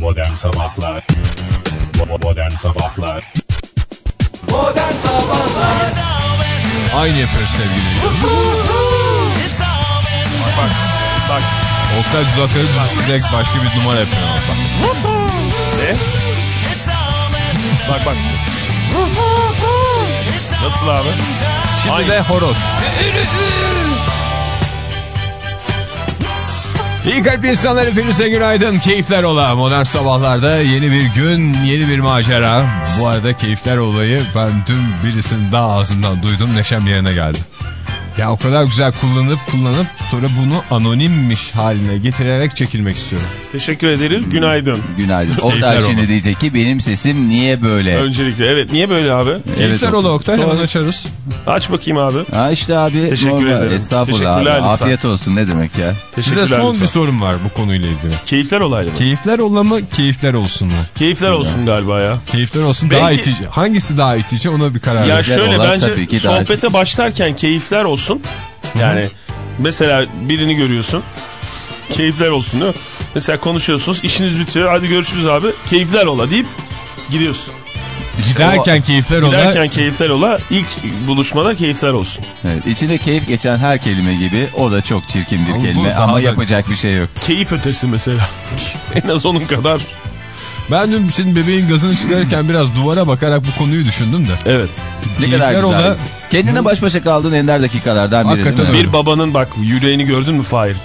Modern Sabahlar Bo- Modern Sabahlar Modern Sabahlar Aynı yapıyoruz sevgili dinleyiciler. Bak bak Oktay dudakları düzülerek başka bir numara yapıyor. Bak. ne? Bak bak. Nasıl abi? Şimdi Aynı. de horoz. İyi kalp insanlar hepinize günaydın. Keyifler ola. Modern sabahlarda yeni bir gün, yeni bir macera. Bu arada keyifler olayı ben dün birisinin daha ağzından duydum. Neşem yerine geldi. Ya o kadar güzel kullanıp kullanıp sonra bunu anonimmiş haline getirerek çekilmek istiyorum. Teşekkür ederiz. Günaydın. Günaydın. Oktay Keyifler şimdi diyecek ki benim sesim niye böyle? Öncelikle evet niye böyle abi? Keyifler ola Oktay Sonra- hemen açarız. Aç bakayım abi. Ha işte abi. Teşekkür normal. ederim. Estağfurullah Teşekkürler abi. lütfen. Afiyet olsun ne demek ya. Size son lütfen. bir sorum var bu konuyla ilgili. Keyifler olaylı mı? Keyifler ola mı, keyifler olsun mu? Keyifler olsun galiba ya. Keyifler olsun Belki- daha itici. Hangisi daha itici ona bir karar Ya ver. şöyle olan bence tabii ki daha- sohbete başlarken keyifler olsun. Yani mesela birini görüyorsun. Keyifler olsun değil mi? Mesela konuşuyorsunuz işiniz bitiyor hadi görüşürüz abi. Keyifler ola deyip gidiyorsun. Giderken keyifler ola. Giderken keyifler ola ilk buluşmada keyifler olsun. Evet, içinde keyif geçen her kelime gibi o da çok çirkin bir Ama kelime ama yapacak bir şey yok. Keyif ötesi mesela. en az onun kadar. Ben dün senin bebeğin gazını çıkarırken biraz duvara bakarak bu konuyu düşündüm de. Evet. Ne Keyifler kadar güzel. ola- Kendine baş başa kaldığın ender dakikalardan biri Hakikaten değil mi? Bir babanın bak yüreğini gördün mü Fahir?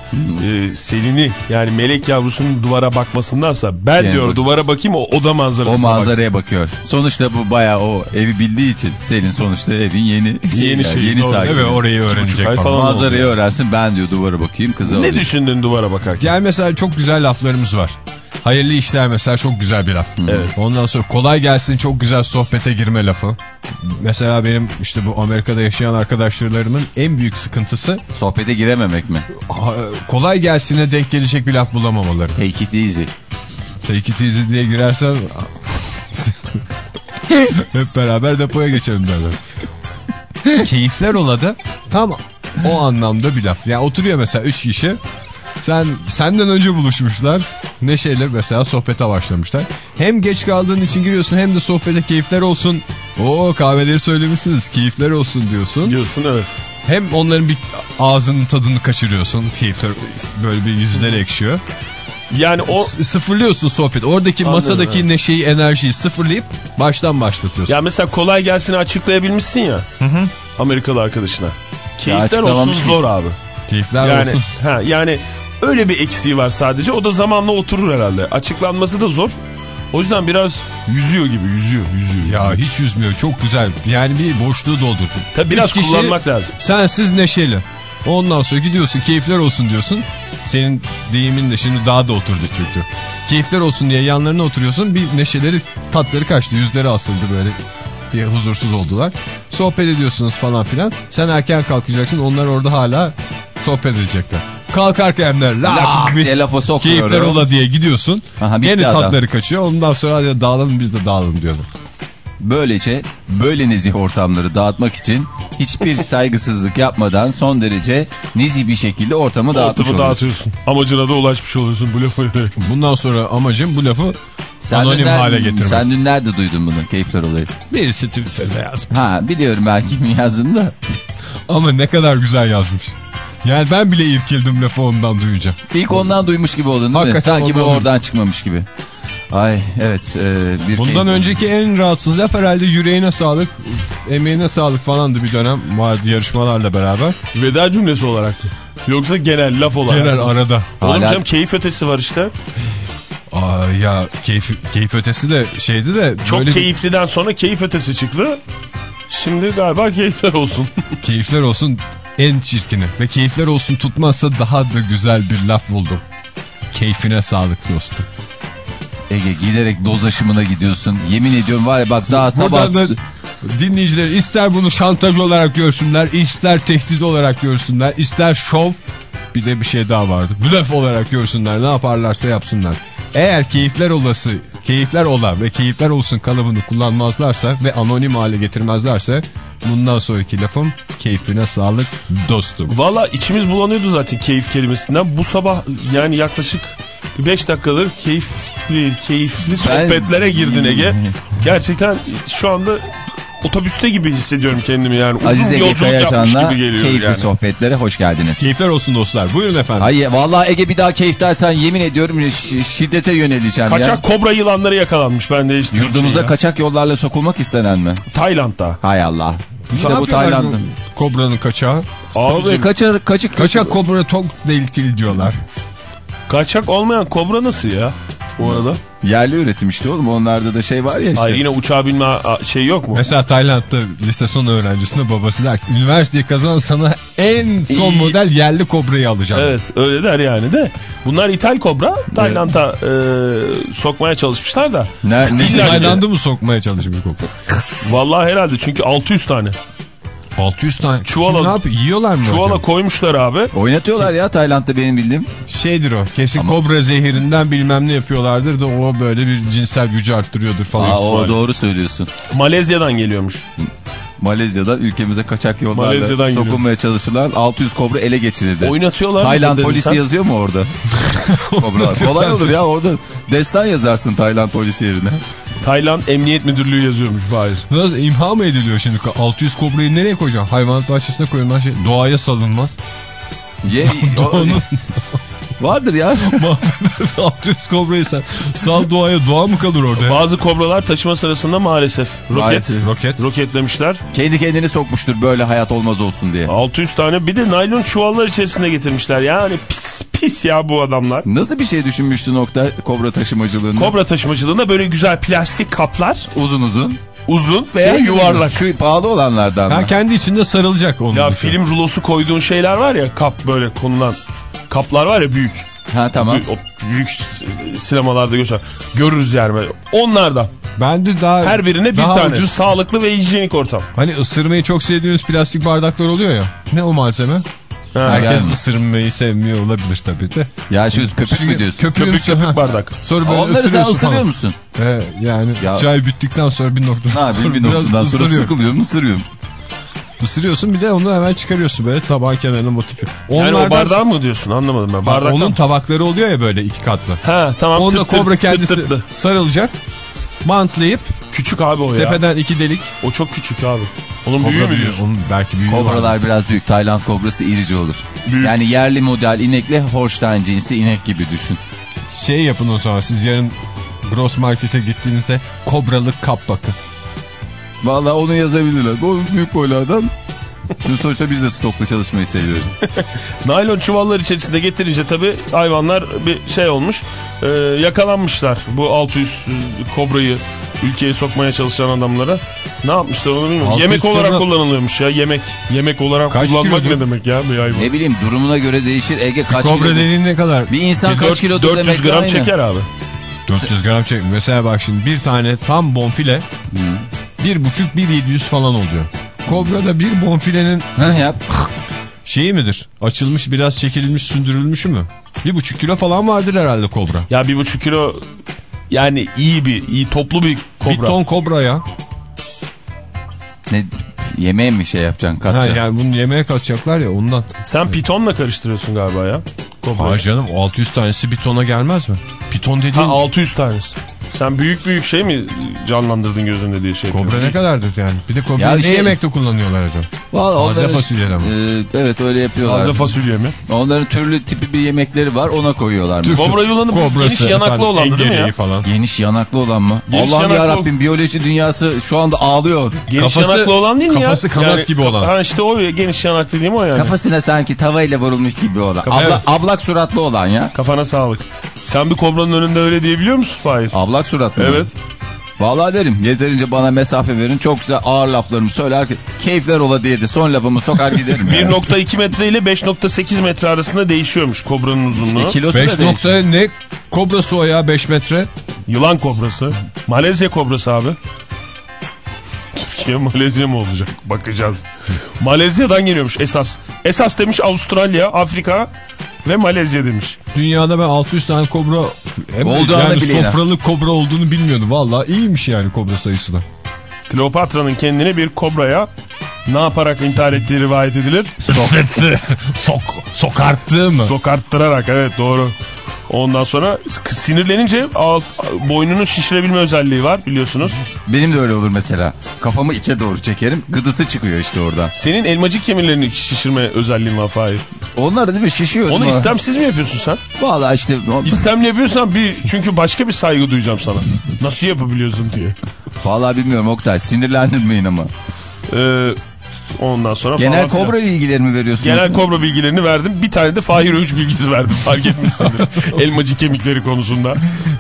Ee, Selin'i yani melek yavrusunun duvara bakmasındansa ben Yani diyor bak- duvara bakayım o oda manzarasına O baksın. manzaraya bakıyor. Sonuçta bu baya o evi bildiği için senin sonuçta evin yeni şey, Yeni yani, şey, yeni doğru. sahibi. Evet orayı öğrenecek falan. falan. Manzarayı öğrensin ben diyor duvara bakayım kızı Ne alayım. düşündün duvara bakarken? Yani mesela çok güzel laflarımız var. Hayırlı işler mesela çok güzel bir laf. Evet. Ondan sonra kolay gelsin çok güzel sohbete girme lafı. Mesela benim işte bu Amerika'da yaşayan arkadaşlarımın en büyük sıkıntısı Sohbete girememek mi? kolay gelsine denk gelecek bir laf bulamamaları. Take it easy. Take it easy diye girersen hep beraber depoya geçelim derler. Keyifler oladı tam o anlamda bir laf. Yani oturuyor mesela 3 kişi. Sen senden önce buluşmuşlar. Neşeyle mesela sohbete başlamışlar. Hem geç kaldığın için giriyorsun hem de sohbete keyifler olsun. O kahveleri söylemişsiniz. Keyifler olsun diyorsun. Diyorsun evet. Hem onların bir ağzının tadını kaçırıyorsun. Keyifler böyle bir yüzleri ekşiyor. Yani o S- sıfırlıyorsun sohbet. Oradaki Anladım, masadaki evet. neşeyi, enerjiyi sıfırlayıp baştan başlatıyorsun. ya mesela kolay gelsin açıklayabilmişsin ya. Amerikalı arkadaşına. Keyifler olsun zor abi. Keyifler Yani olsun. ha yani öyle bir eksiği var sadece. O da zamanla oturur herhalde. Açıklanması da zor. O yüzden biraz yüzüyor gibi yüzüyor yüzüyor. Ya hiç üzmüyor. Çok güzel. Yani bir boşluğu doldurdun. Tabii biraz Üç kişi kullanmak lazım. Sensiz neşeli. Ondan sonra gidiyorsun keyifler olsun diyorsun. Senin deyimin de şimdi daha da oturdu çünkü. Keyifler olsun diye yanlarına oturuyorsun. Bir neşeleri tatları kaçtı. Yüzleri asıldı böyle. Bir huzursuz oldular. Sohbet ediyorsunuz falan filan. Sen erken kalkacaksın. Onlar orada hala sohbet edecekler. Kalkarken de la bir diye lafa sokuyorum. keyifler ola diye gidiyorsun. Aha, Gene adam. tatları kaçıyor. Ondan sonra hadi dağılalım biz de dağılalım diyorlar. Böylece böyle nezih ortamları dağıtmak için hiçbir saygısızlık yapmadan son derece nezih bir şekilde ortamı dağıtmış Ortamı oluyorsun. dağıtıyorsun. Amacına da ulaşmış oluyorsun bu lafı ederek. Bundan sonra amacım bu lafı anonim dün hale getirmek. Sen dün nerede duydun bunu keyifler olayı? Birisi Twitter'da yazmış. Ha biliyorum belki mi yazdın da. Ama ne kadar güzel yazmış. Yani ben bile irkildim lafı ondan duyunca. İlk ondan duymuş gibi oldun değil mi? Hakikaten Sanki bu oradan çıkmamış gibi. Ay evet. e, bir Bundan keyif- önceki en rahatsız laf herhalde yüreğine sağlık, emeğine sağlık falandı bir dönem vardı yarışmalarla beraber. Veda cümlesi olarak? Yoksa genel laf olarak Genel arada. Oğlum Hala- canım keyif ötesi var işte. Aa, ya keyif, keyif ötesi de şeydi de. Çok böyle bir- keyifliden sonra keyif ötesi çıktı. Şimdi galiba keyifler olsun. keyifler olsun en çirkini. Ve keyifler olsun tutmazsa daha da güzel bir laf buldum. Keyfine sağlık dostum. Ege giderek doz aşımına gidiyorsun. Yemin ediyorum var ya bak daha sabah... Dinleyiciler ister bunu şantaj olarak görsünler, ister tehdit olarak görsünler, ister şov bir de bir şey daha vardı. Blöf olarak görsünler ne yaparlarsa yapsınlar. Eğer keyifler olası, keyifler ola ve keyifler olsun kalıbını kullanmazlarsa ve anonim hale getirmezlerse bundan sonraki lafım keyfine sağlık dostum. Valla içimiz bulanıyordu zaten keyif kelimesinden. Bu sabah yani yaklaşık 5 dakikadır keyif keyifli, keyifli sohbetlere girdin Ege. Gerçekten şu anda otobüste gibi hissediyorum kendimi yani. Uzun Aziz Ege Kayacan'la gibi geliyor keyifli yani. sohbetlere hoş geldiniz. Keyifler olsun dostlar. Buyurun efendim. Hayır vallahi Ege bir daha keyif dersen yemin ediyorum şiddete yöneleceğim ya. Kaçak kobra yılanları yakalanmış ben de işte. Yurdumuza şey ya. kaçak yollarla sokulmak istenen mi? Tayland'da. Hay Allah. İşte Ne bu bu Kobra'nın kaçağı. Abicim, kaçak, kaçık, Kaçak kobra çok tehlikeli diyorlar. kaçak olmayan kobra nasıl ya? Bu arada. Yerli üretim işte oğlum onlarda da şey var ya işte. Hayır yine uçağa binme şey yok mu? Mesela Tayland'da lise son öğrencisine babası der ki üniversiteyi kazan sana en son İyi. model yerli kobrayı alacağım. Evet öyle der yani de. Bunlar ithal kobra. Tayland'a e, sokmaya çalışmışlar da. Ne, ne, Tayland'ı mı sokmaya çalışıyor kobra? Vallahi herhalde çünkü 600 tane. 600 tane. Çuvala- ne yapıyor? Yiyorlar mı Çuvala hocam? koymuşlar abi. Oynatıyorlar ya Tayland'da benim bildiğim. Şeydir o. Kesin kobra zehirinden bilmem ne yapıyorlardır da o böyle bir cinsel gücü arttırıyordur falan. Aa, o doğru söylüyorsun. Malezya'dan geliyormuş. Malezya'dan ülkemize kaçak yollarla sokulmaya çalışılan 600 kobra ele geçirildi. Oynatıyorlar Tayland polisi sen? yazıyor mu orada? Kobra. Kolay olur ya orada destan yazarsın Tayland polisi yerine. Tayland Emniyet Müdürlüğü yazıyormuş Fahir. Nasıl imha mı ediliyor şimdi? 600 kobrayı nereye koyacaksın? Hayvanat bahçesine koyuyorlar. Şey, doğaya salınmaz. Ye, o- Vardır ya. 600 kobrayı sen sal doğaya doğa mı kalır orada? Bazı kobralar taşıma sırasında maalesef roket, Maalesef. Roket. roketlemişler. Kendi kendini sokmuştur böyle hayat olmaz olsun diye. 600 tane bir de naylon çuvallar içerisinde getirmişler. Yani pis pis ya bu adamlar. Nasıl bir şey düşünmüştün nokta kobra taşımacılığında? Kobra taşımacılığında böyle güzel plastik kaplar Uzun uzun. uzun veya Şey yuvarlak. Şu pahalı olanlardan? Ha kendi içinde sarılacak onun. Ya dışı. film rulosu koyduğun şeyler var ya kap böyle konulan kaplar var ya büyük. Ha tamam. O büyük sinemalarda göster. Görürüz yani. Onlardan. Ben de daha Her birine bir daha tane. ucuz. Sağlıklı ve hijyenik ortam. Hani ısırmayı çok sevdiğimiz plastik bardaklar oluyor ya. Ne o malzeme? Ha, Herkes yani. ısırmayı sevmiyor olabilir tabii de. Ya şu köpük mü diyorsun? Köpük köpük ha. bardak. Sonra böyle Onları sen ısırıyor falan. musun? He, yani Ya- çay bittikten sonra bir noktadan Ha sonra bir, biraz noktadan sonra sıkılıyorum ısırıyorum. Isırıyorsun bir de onu hemen çıkarıyorsun böyle tabağın kenarına motifi. Yani o Onlardan- bardağı mı diyorsun anlamadım ben. Bardaktan. onun tabakları oluyor ya böyle iki katlı. Ha tamam Onda tırt tırt kobra tırt kendisi tırtlı. sarılacak. Bantlayıp Küçük abi o ya. tepeden iki delik. O çok küçük abi. Onun büyüğü Kobra mü büyüğü, diyorsun? Onun belki büyüğü var. Kobralar biraz büyük. Tayland kobrası irici olur. Büyük. Yani yerli model inekle Holstein cinsi inek gibi düşün. Şey yapın o zaman siz yarın Gross Market'e gittiğinizde kobralık kap bakın. Valla onu yazabilirler. O büyük boylardan. Şimdi sonuçta biz de stokla çalışmayı seviyoruz. Naylon çuvallar içerisinde getirince tabii hayvanlar bir şey olmuş. E, yakalanmışlar bu 600 e, kobrayı ülkeye sokmaya çalışan adamlara. Ne yapmışlar onu bilmiyorum. Yemek olarak kobra... kullanılıyormuş ya yemek. Yemek olarak kaç kullanmak kilodur? ne demek ya bir hayvan. Ne bileyim durumuna göre değişir. Ege kaç kobra kilo? Kobra ne kadar? Bir insan bir kaç 4, kilodur 400 demek 400 gram çeker abi. 400 gram çeker. Mesela bak şimdi bir tane tam bonfile... Hmm 1,5-1,700 falan oluyor. Kobra da bir bonfilenin yap. şeyi midir? Açılmış biraz çekilmiş sündürülmüşü mü? 1,5 kilo falan vardır herhalde kobra. Ya bir buçuk kilo yani iyi bir iyi toplu bir kobra. Bir ton kobra ya. Ne, yemeğe mi şey yapacaksın Ha, yani bunu yemeğe katacaklar ya ondan. Sen pitonla karıştırıyorsun galiba ya. Kobra. Hayır canım o 600 tanesi bir tona gelmez mi? Piton dediğin... Ha 600 tanesi. Sen büyük büyük şey mi canlandırdın gözünde diye şey kobra ne kadardır yani? Bir de kobra Ya ne şey- yemekte kullanıyorlar acaba? Vallahi Taze fasulyeyle mi? Ee, evet öyle yapıyorlar. Taze fasulye mi? Onların türlü tipi bir yemekleri var ona koyuyorlar. Kobra yılanı geniş yanaklı olan değil mi ya? falan. Geniş yanaklı olan mı? Geniş Allah'ım yanaklı- ya Rabbim biyoloji dünyası şu anda ağlıyor. Geniş Kafası- yanaklı olan değil mi ya? kafası kanat gibi olan. Ha işte o geniş yanaklı değil mi o yani? Kafasına sanki tavayla vurulmuş gibi olan. Kafa- Abla- Evet. Ablak suratlı olan ya. Kafana sağlık. Sen bir kobranın önünde öyle diyebiliyor musun Fahir? Ablak suratlı. mı? Evet. Vallahi derim yeterince bana mesafe verin. Çok güzel ağır laflarımı söyler. Keyifler ola diye de son lafımı sokar giderim. yani. 1.2 metre ile 5.8 metre arasında değişiyormuş kobranın uzunluğu. İşte kilosu 5 da değişiyor. nokta ne kobrası o ya 5 metre? Yılan kobrası. Malezya kobrası abi. Türkiye Malezya mı olacak? Bakacağız. Malezya'dan geliyormuş esas. Esas demiş Avustralya, Afrika ve Malezya demiş. Dünyada ben 600 tane kobra hem Olduğunu yani bileyim. sofralık kobra olduğunu bilmiyordum. Valla iyiymiş yani kobra sayısı da. Kleopatra'nın kendini bir kobraya ne yaparak intihar ettiği rivayet edilir. Sok, sok, sokarttı mı? Sokarttırarak evet doğru. Ondan sonra sinirlenince alt, boynunun şişirebilme özelliği var biliyorsunuz. Benim de öyle olur mesela. Kafamı içe doğru çekerim. Gıdısı çıkıyor işte oradan. Senin elmacık kemirlerini şişirme özelliğin var Fahir. Onlar değil mi şişiyor. Onu istemsiz mi yapıyorsun sen? Valla işte İstemli yapıyorsan bir çünkü başka bir saygı duyacağım sana. Nasıl yapabiliyorsun diye. Valla bilmiyorum Oktay sinirlendirmeyin ama. Ee, ondan sonra Genel falan filan. kobra bilgilerimi veriyorsun. Genel kobra bilgilerini verdim. Bir tane de Fahir Öğüç bilgisi verdim. Fark etmişsindir. Elmacık kemikleri konusunda.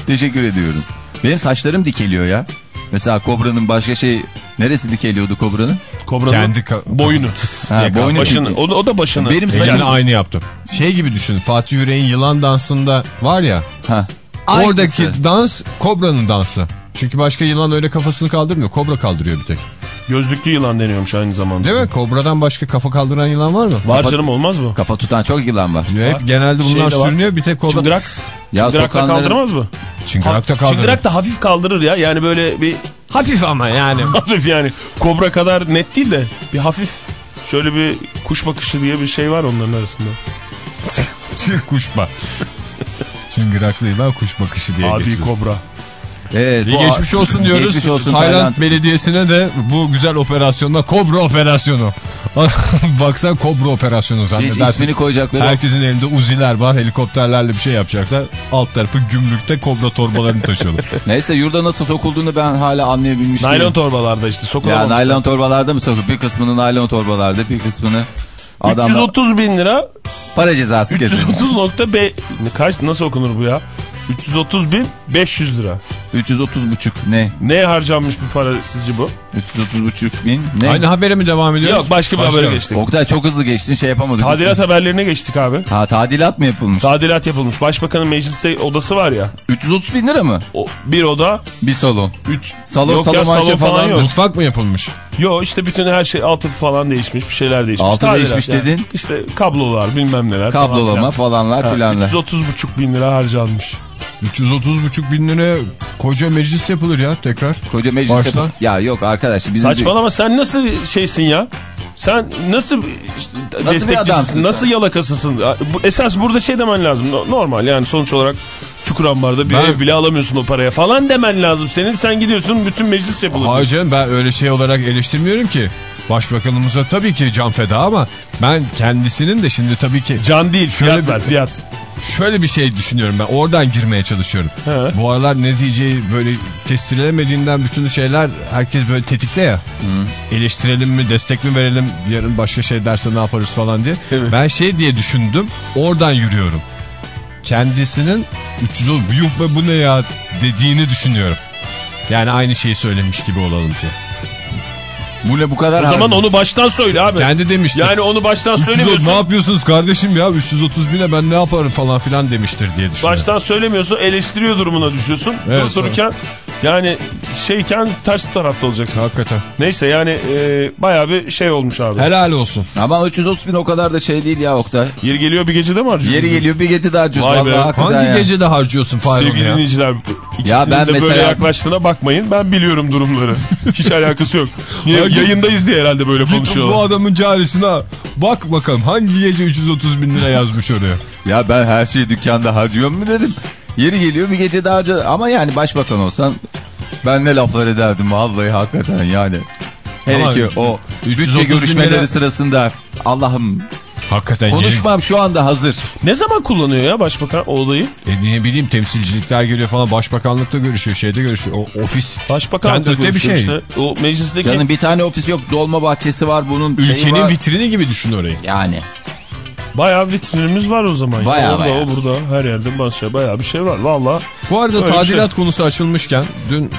Teşekkür ediyorum. Benim saçlarım dikeliyor ya. Mesela kobranın başka şey... Neresi dikeliyordu kobranın? Kobranın Kendi boynu. Ha, boynu Başını, dik- o, da- o da başını. Benim Yani saçım... aynı yaptım. Şey gibi düşün. Fatih Yüreğin yılan dansında var ya. Ha. Oradaki Aynısı. dans kobranın dansı. Çünkü başka yılan öyle kafasını kaldırmıyor. Kobra kaldırıyor bir tek. Gözlüklü yılan deniyormuş aynı zamanda. Değil mi? Kobradan başka kafa kaldıran yılan var mı? Var Kafa- canım olmaz mı? Kafa tutan çok yılan var. Hep genelde bunlar Şey de var. sürünüyor. Bir tek kobra. Çıngırak. Ya Çıngırak da kaldırmaz mı? Çıngırak da kaldırır. Çıngırak da hafif kaldırır ya. Yani böyle bir Hafif ama yani. hafif yani. Kobra kadar net değil de bir hafif. Şöyle bir kuş bakışı diye bir şey var onların arasında. Kuşba. Çıngıraklı yılan kuş bakışı diye Adi geçiyor. kobra. Evet, İyi geçmiş olsun diyoruz. Geçmiş olsun Tayland, Tayland. Belediyesi'ne de bu güzel operasyonda Kobra operasyonu. Baksan Kobra operasyonu Hiç zannedersin. ismini koyacakları. Herkesin elinde uziler var, helikopterlerle bir şey yapacaklar. Alt tarafı gümrükte kobra torbalarını taşıyorlar. Neyse yurda nasıl sokulduğunu ben hala anlayabilmiş Naylon değilim. torbalarda işte Ya sokulamamışsın. naylon torbalarda mı sokup bir kısmını naylon torbalarda bir kısmını adamlar 330 bin lira para cezası kesilmiş. 330 nokta B kaç nasıl okunur bu ya? 330 bin 500 lira. 330 buçuk ne? Neye harcanmış bu para sizce bu? 330 buçuk bin ne? Aynı habere mi devam ediyoruz? Yok başka bir habere geçtik. Oktay çok hızlı geçtin şey yapamadık. Tadilat haberlerine geçtik abi. Ha tadilat mı yapılmış? Tadilat yapılmış. Başbakanın mecliste odası var ya. 330 bin lira mı? O, bir oda, Bir salon. 3 Salon, yok ya, salon, salon manşe falan falan yok. Mutfak mı yapılmış? Yok işte bütün her şey altı falan değişmiş. Bir şeyler değişmiş. Altı Tadilat değişmiş yani. dedin? İşte kablolar bilmem neler. falan Kablolama filan. falanlar Ha, filanlar. 330,5 bin lira harcanmış. 330,5 bin lira koca meclis yapılır ya tekrar. Koca meclis Başla. yapı- Ya yok arkadaş. Bizim bir- Saçmalama sen nasıl şeysin ya? Sen nasıl, bir destekçisin, nasıl sen? yalakasısın? Bu, esas burada şey demen lazım. No- Normal yani sonuç olarak Çukurambar'da bir Ben- ev bile alamıyorsun o paraya falan demen lazım. Senin sen gidiyorsun bütün meclis yapılıyor. Hayır canım ben öyle şey olarak eleştirmiyorum ki. Başbakanımıza tabii ki can feda ama ben kendisinin de şimdi tabii ki Can değil fiyat Şöyle bir- ver fiyat. şöyle bir şey düşünüyorum ben. Oradan girmeye çalışıyorum. He. Bu aralar neticeyi böyle kestirilemediğinden bütün şeyler herkes böyle tetikte ya. Eleştirelim mi, destek mi verelim, yarın başka şey derse ne yaparız falan diye. Evet. Ben şey diye düşündüm. Oradan yürüyorum. Kendisinin 300 ol yuh be bu ne ya dediğini düşünüyorum. Yani aynı şeyi söylemiş gibi olalım ki. Bu ne bu kadar O zaman harcı- onu baştan söyle abi. Kendi demiştir. Yani onu baştan 330 söylemiyorsun. ne yapıyorsunuz kardeşim ya 330 bine ben ne yaparım falan filan demiştir diye düşünüyorum. Baştan söylemiyorsun eleştiriyor durumuna düşüyorsun. Evet, Durup dururken yani şeyken ters tarafta olacaksın. Hakikaten. Neyse yani e, bayağı bir şey olmuş abi. Helal olsun. Ama 330 bin o kadar da şey değil ya Oktay. Yeri geliyor bir gecede mi harcıyorsun? Yeri geliyor bir gece daha harcıyoruz. Vay be. Hangi ya. gecede harcıyorsun Fahir Sevgili ya? dinleyiciler Ya ben de böyle mesela- yaklaştığına bakmayın. Ben biliyorum durumları. Hiç alakası yok. Niye, yayındayız diye herhalde böyle Git konuşuyorlar. bu adamın carisine bak bakalım hangi gece 330 bin lira yazmış oraya. Ya ben her şeyi dükkanda harcıyorum mu dedim. Yeri geliyor bir gece daha harca. Ama yani başbakan olsan ben ne laflar ederdim vallahi hakikaten yani. Hele Ama ki o 330 bütçe görüşmeleri lira- sırasında Allah'ım Hakikaten konuşmam şu anda hazır. Ne zaman kullanıyor ya başbakan o odayı? E ne bileyim temsilcilikler geliyor falan başbakanlıkta görüşüyor şeyde görüşüyor. O ofis. Başbakan Kendi öte bir şey. Işte. O meclisteki Canım bir tane ofis yok dolma bahçesi var bunun şeyi Ülkenin var. vitrini gibi düşün orayı. Yani bayağı vitrinimiz var o zaman. ya. Bayağı, Orada, bayağı. o burada her yerde başka bayağı bir şey var. Valla Bu arada tadilat konusu açılmışken dün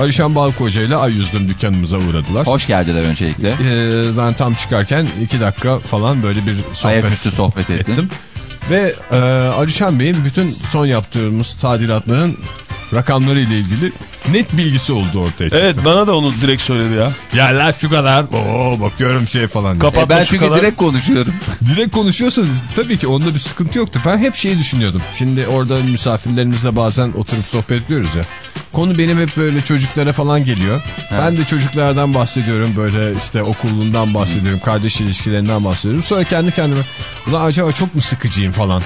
Alişan Balkoca ile Ayyüz'dün dükkanımıza uğradılar. hoş geldiler öncelikle. Ee, ben tam çıkarken iki dakika falan böyle bir sohbet Ayaküstü sohbet ettim. ettim. Ve e, Alişan Bey'in bütün son yaptığımız tadilatların rakamları ile ilgili net bilgisi oldu ortaya çıktı. evet bana da onu direkt söyledi ya. Yerler şu kadar. Oo bakıyorum şey falan. diye. E Kapatma ben şu çünkü kadar. direkt konuşuyorum. Direkt konuşuyorsun. Tabii ki onda bir sıkıntı yoktu. Ben hep şeyi düşünüyordum. Şimdi orada misafirlerimizle bazen oturup sohbet ediyoruz ya. Konu benim hep böyle çocuklara falan geliyor. Ben de çocuklardan bahsediyorum. Böyle işte okulundan bahsediyorum. Kardeş ilişkilerinden bahsediyorum. Sonra kendi kendime ulan acaba çok mu sıkıcıyım falan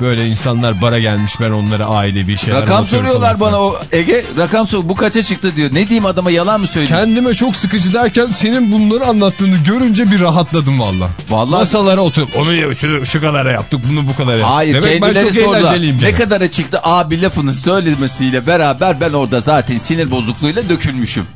Böyle insanlar bara gelmiş ben onlara ailevi şeyler Rakam soruyorlar falan. bana o Ege. Rakam sor. Bu kaça çıktı diyor. Ne diyeyim adama yalan mı söyleyeyim? Kendime çok sıkıcı derken senin bunları anlattığını görünce bir rahatladım valla. Vallahi- Masalara oturup onu ya- şu, şu kadara yaptık bunu bu kadar yaptık. Hayır Demek ben kendileri çok sordular. Ne kadara çıktı abi lafını söylemesiyle beraber ben orada zaten sinir bozukluğuyla dökülmüşüm.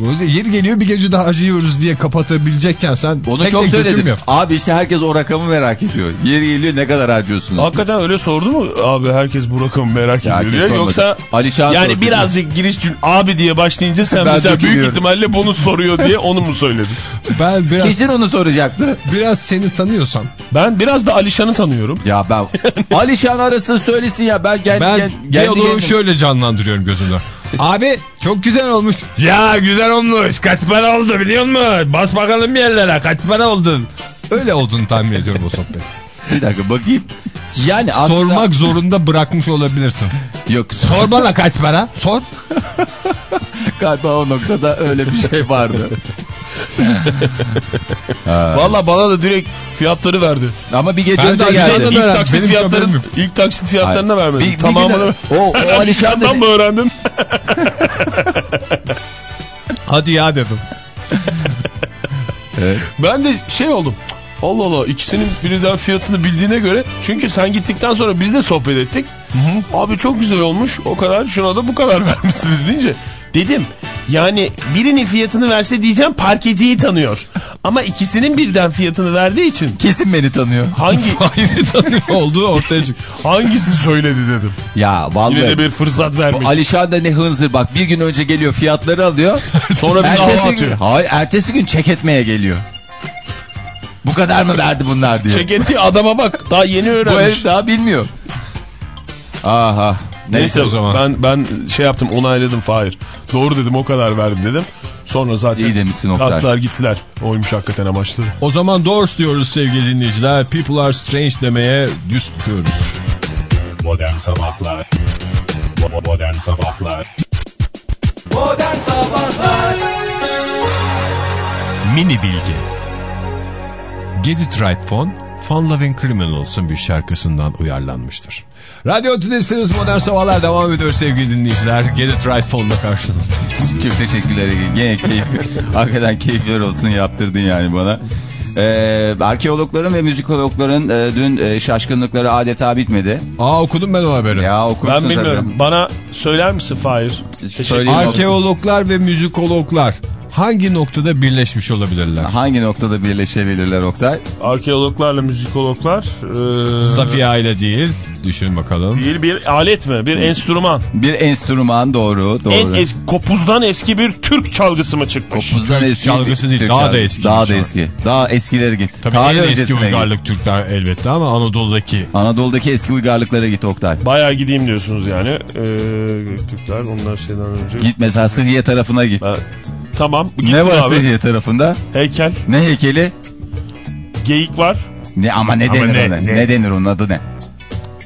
Bu yeri geliyor bir gece daha harcıyoruz diye kapatabilecekken sen Onu tek çok tek söyledim. Abi işte herkes o rakamı merak ediyor. Yeri geliyor ne kadar harcıyorsunuz? Hakikaten öyle sordu mu abi herkes bu rakamı merak Ya ediyor yoksa Alişan yani sordu. birazcık giriş cüm abi diye başlayınca sen Ben mesela büyük ihtimalle bunu soruyor diye onu mu söyledin? Ben biraz, Kesin onu soracaktı. biraz seni tanıyorsam Ben biraz da Alişan'ı tanıyorum. Ya ben Alişan arasın söylesin ya ben gel ben gel gel şöyle canlandırıyorum gözümde. Abi çok güzel olmuş. Ya güzel olmuş. Kaç para oldu biliyor musun? Bas bakalım bir yerlere. Kaç para oldun? Öyle olduğunu tahmin ediyorum o sohbet. Bir dakika bakayım. Yani aslında Sormak zorunda bırakmış olabilirsin. yok Sor bana kaç para? Sor. galiba o noktada öyle bir şey vardı. Valla bana da direkt fiyatları verdi. Ama bir gece Ben önce geldi. öğrendim. İlk taksit fiyatların ilk taksit fiyatlarını Hayır. vermedi. Bir- Tamamını. o- Sen o Alişan dedi. mı öğrendin? Hadi ya dedim. Ben de şey oldum. Allah Allah ikisinin birden fiyatını bildiğine göre çünkü sen gittikten sonra biz de sohbet ettik. Abi çok güzel olmuş o kadar şuna da bu kadar vermişsiniz deyince dedim yani birinin fiyatını verse diyeceğim parkeciyi tanıyor. Ama ikisinin birden fiyatını verdiği için Kesin beni tanıyor. hangi Hayır tanıyor olduğu ortaya çıktı. hangisi söyledi dedim. Ya Yine vallahi. de bir fırsat Bu vermek. Alişan da ne hınzır bak bir gün önce geliyor fiyatları alıyor. Sonra bize hava ertesi gün, atıyor. hayır ertesi gün çek etmeye geliyor. Bu kadar mı verdi bunlar diye. Çek ettiği adama bak daha yeni Bu öğrenmiş. herif daha bilmiyor. Aha. Neyse o zaman. Ben ben şey yaptım onayladım Fahir. Doğru dedim o kadar verdim dedim. Sonra zaten İyi demişsin Oktay. gittiler. Oymuş hakikaten amaçları. O zaman Doors diyoruz sevgili dinleyiciler. People are strange demeye düz tutuyoruz. Modern Sabahlar Modern Sabahlar Modern Sabahlar Mini bilgi. Get It Right Phone, Fun Loving Criminals'ın bir şarkısından uyarlanmıştır. Radyo Tülesi'niz Modern Sabahlar devam ediyor sevgili dinleyiciler. Get It Right Phone'la karşınızdayız. Çok teşekkürler Ege. Gene keyif. Hakikaten keyifler olsun yaptırdın yani bana. Ee, arkeologların ve müzikologların e, dün e, şaşkınlıkları adeta bitmedi. Aa okudum ben o haberi. Ya okursun Ben bilmiyorum. tabii. Bana söyler misin Fahir? Söyleyeyim Arkeologlar ve müzikologlar hangi noktada birleşmiş olabilirler? Hangi noktada birleşebilirler Oktay? Arkeologlarla müzikologlar e, Safiye ile değil. Düşün bakalım. değil bir alet mi? Bir enstrüman. Bir enstrüman doğru. doğru. En es kopuzdan eski bir Türk çalgısı mı çıkmış? Buzdan eski. çalgısı değil, Türk daha da çalgısı. eski Daha bir da eski. Daha eskileri git. Tabii Tarih en eski git. uygarlık Türkler elbette ama Anadolu'daki Anadolu'daki eski uygarlıklara git Oktay. Bayağı gideyim diyorsunuz yani. Ee, Türkler onlar şeyden önce. Git mesela Sıhhiye tarafına git. Ha, Tamam gittim ne var abi. Sıhhiye tarafında? Heykel, Ne heykeli? geyik var. Ne ama ne denir ne, ona? ne? Ne? denir onun adı ne?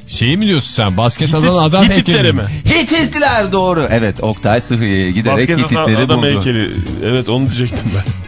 Şeyi mi diyorsun sen? Basket Hitit- adam Hititleri heykeli mi? Hititler doğru. Evet Oktay Sıhhiye'ye giderek Basket atan Hititleri adam buldu. heykeli. Evet onu diyecektim ben.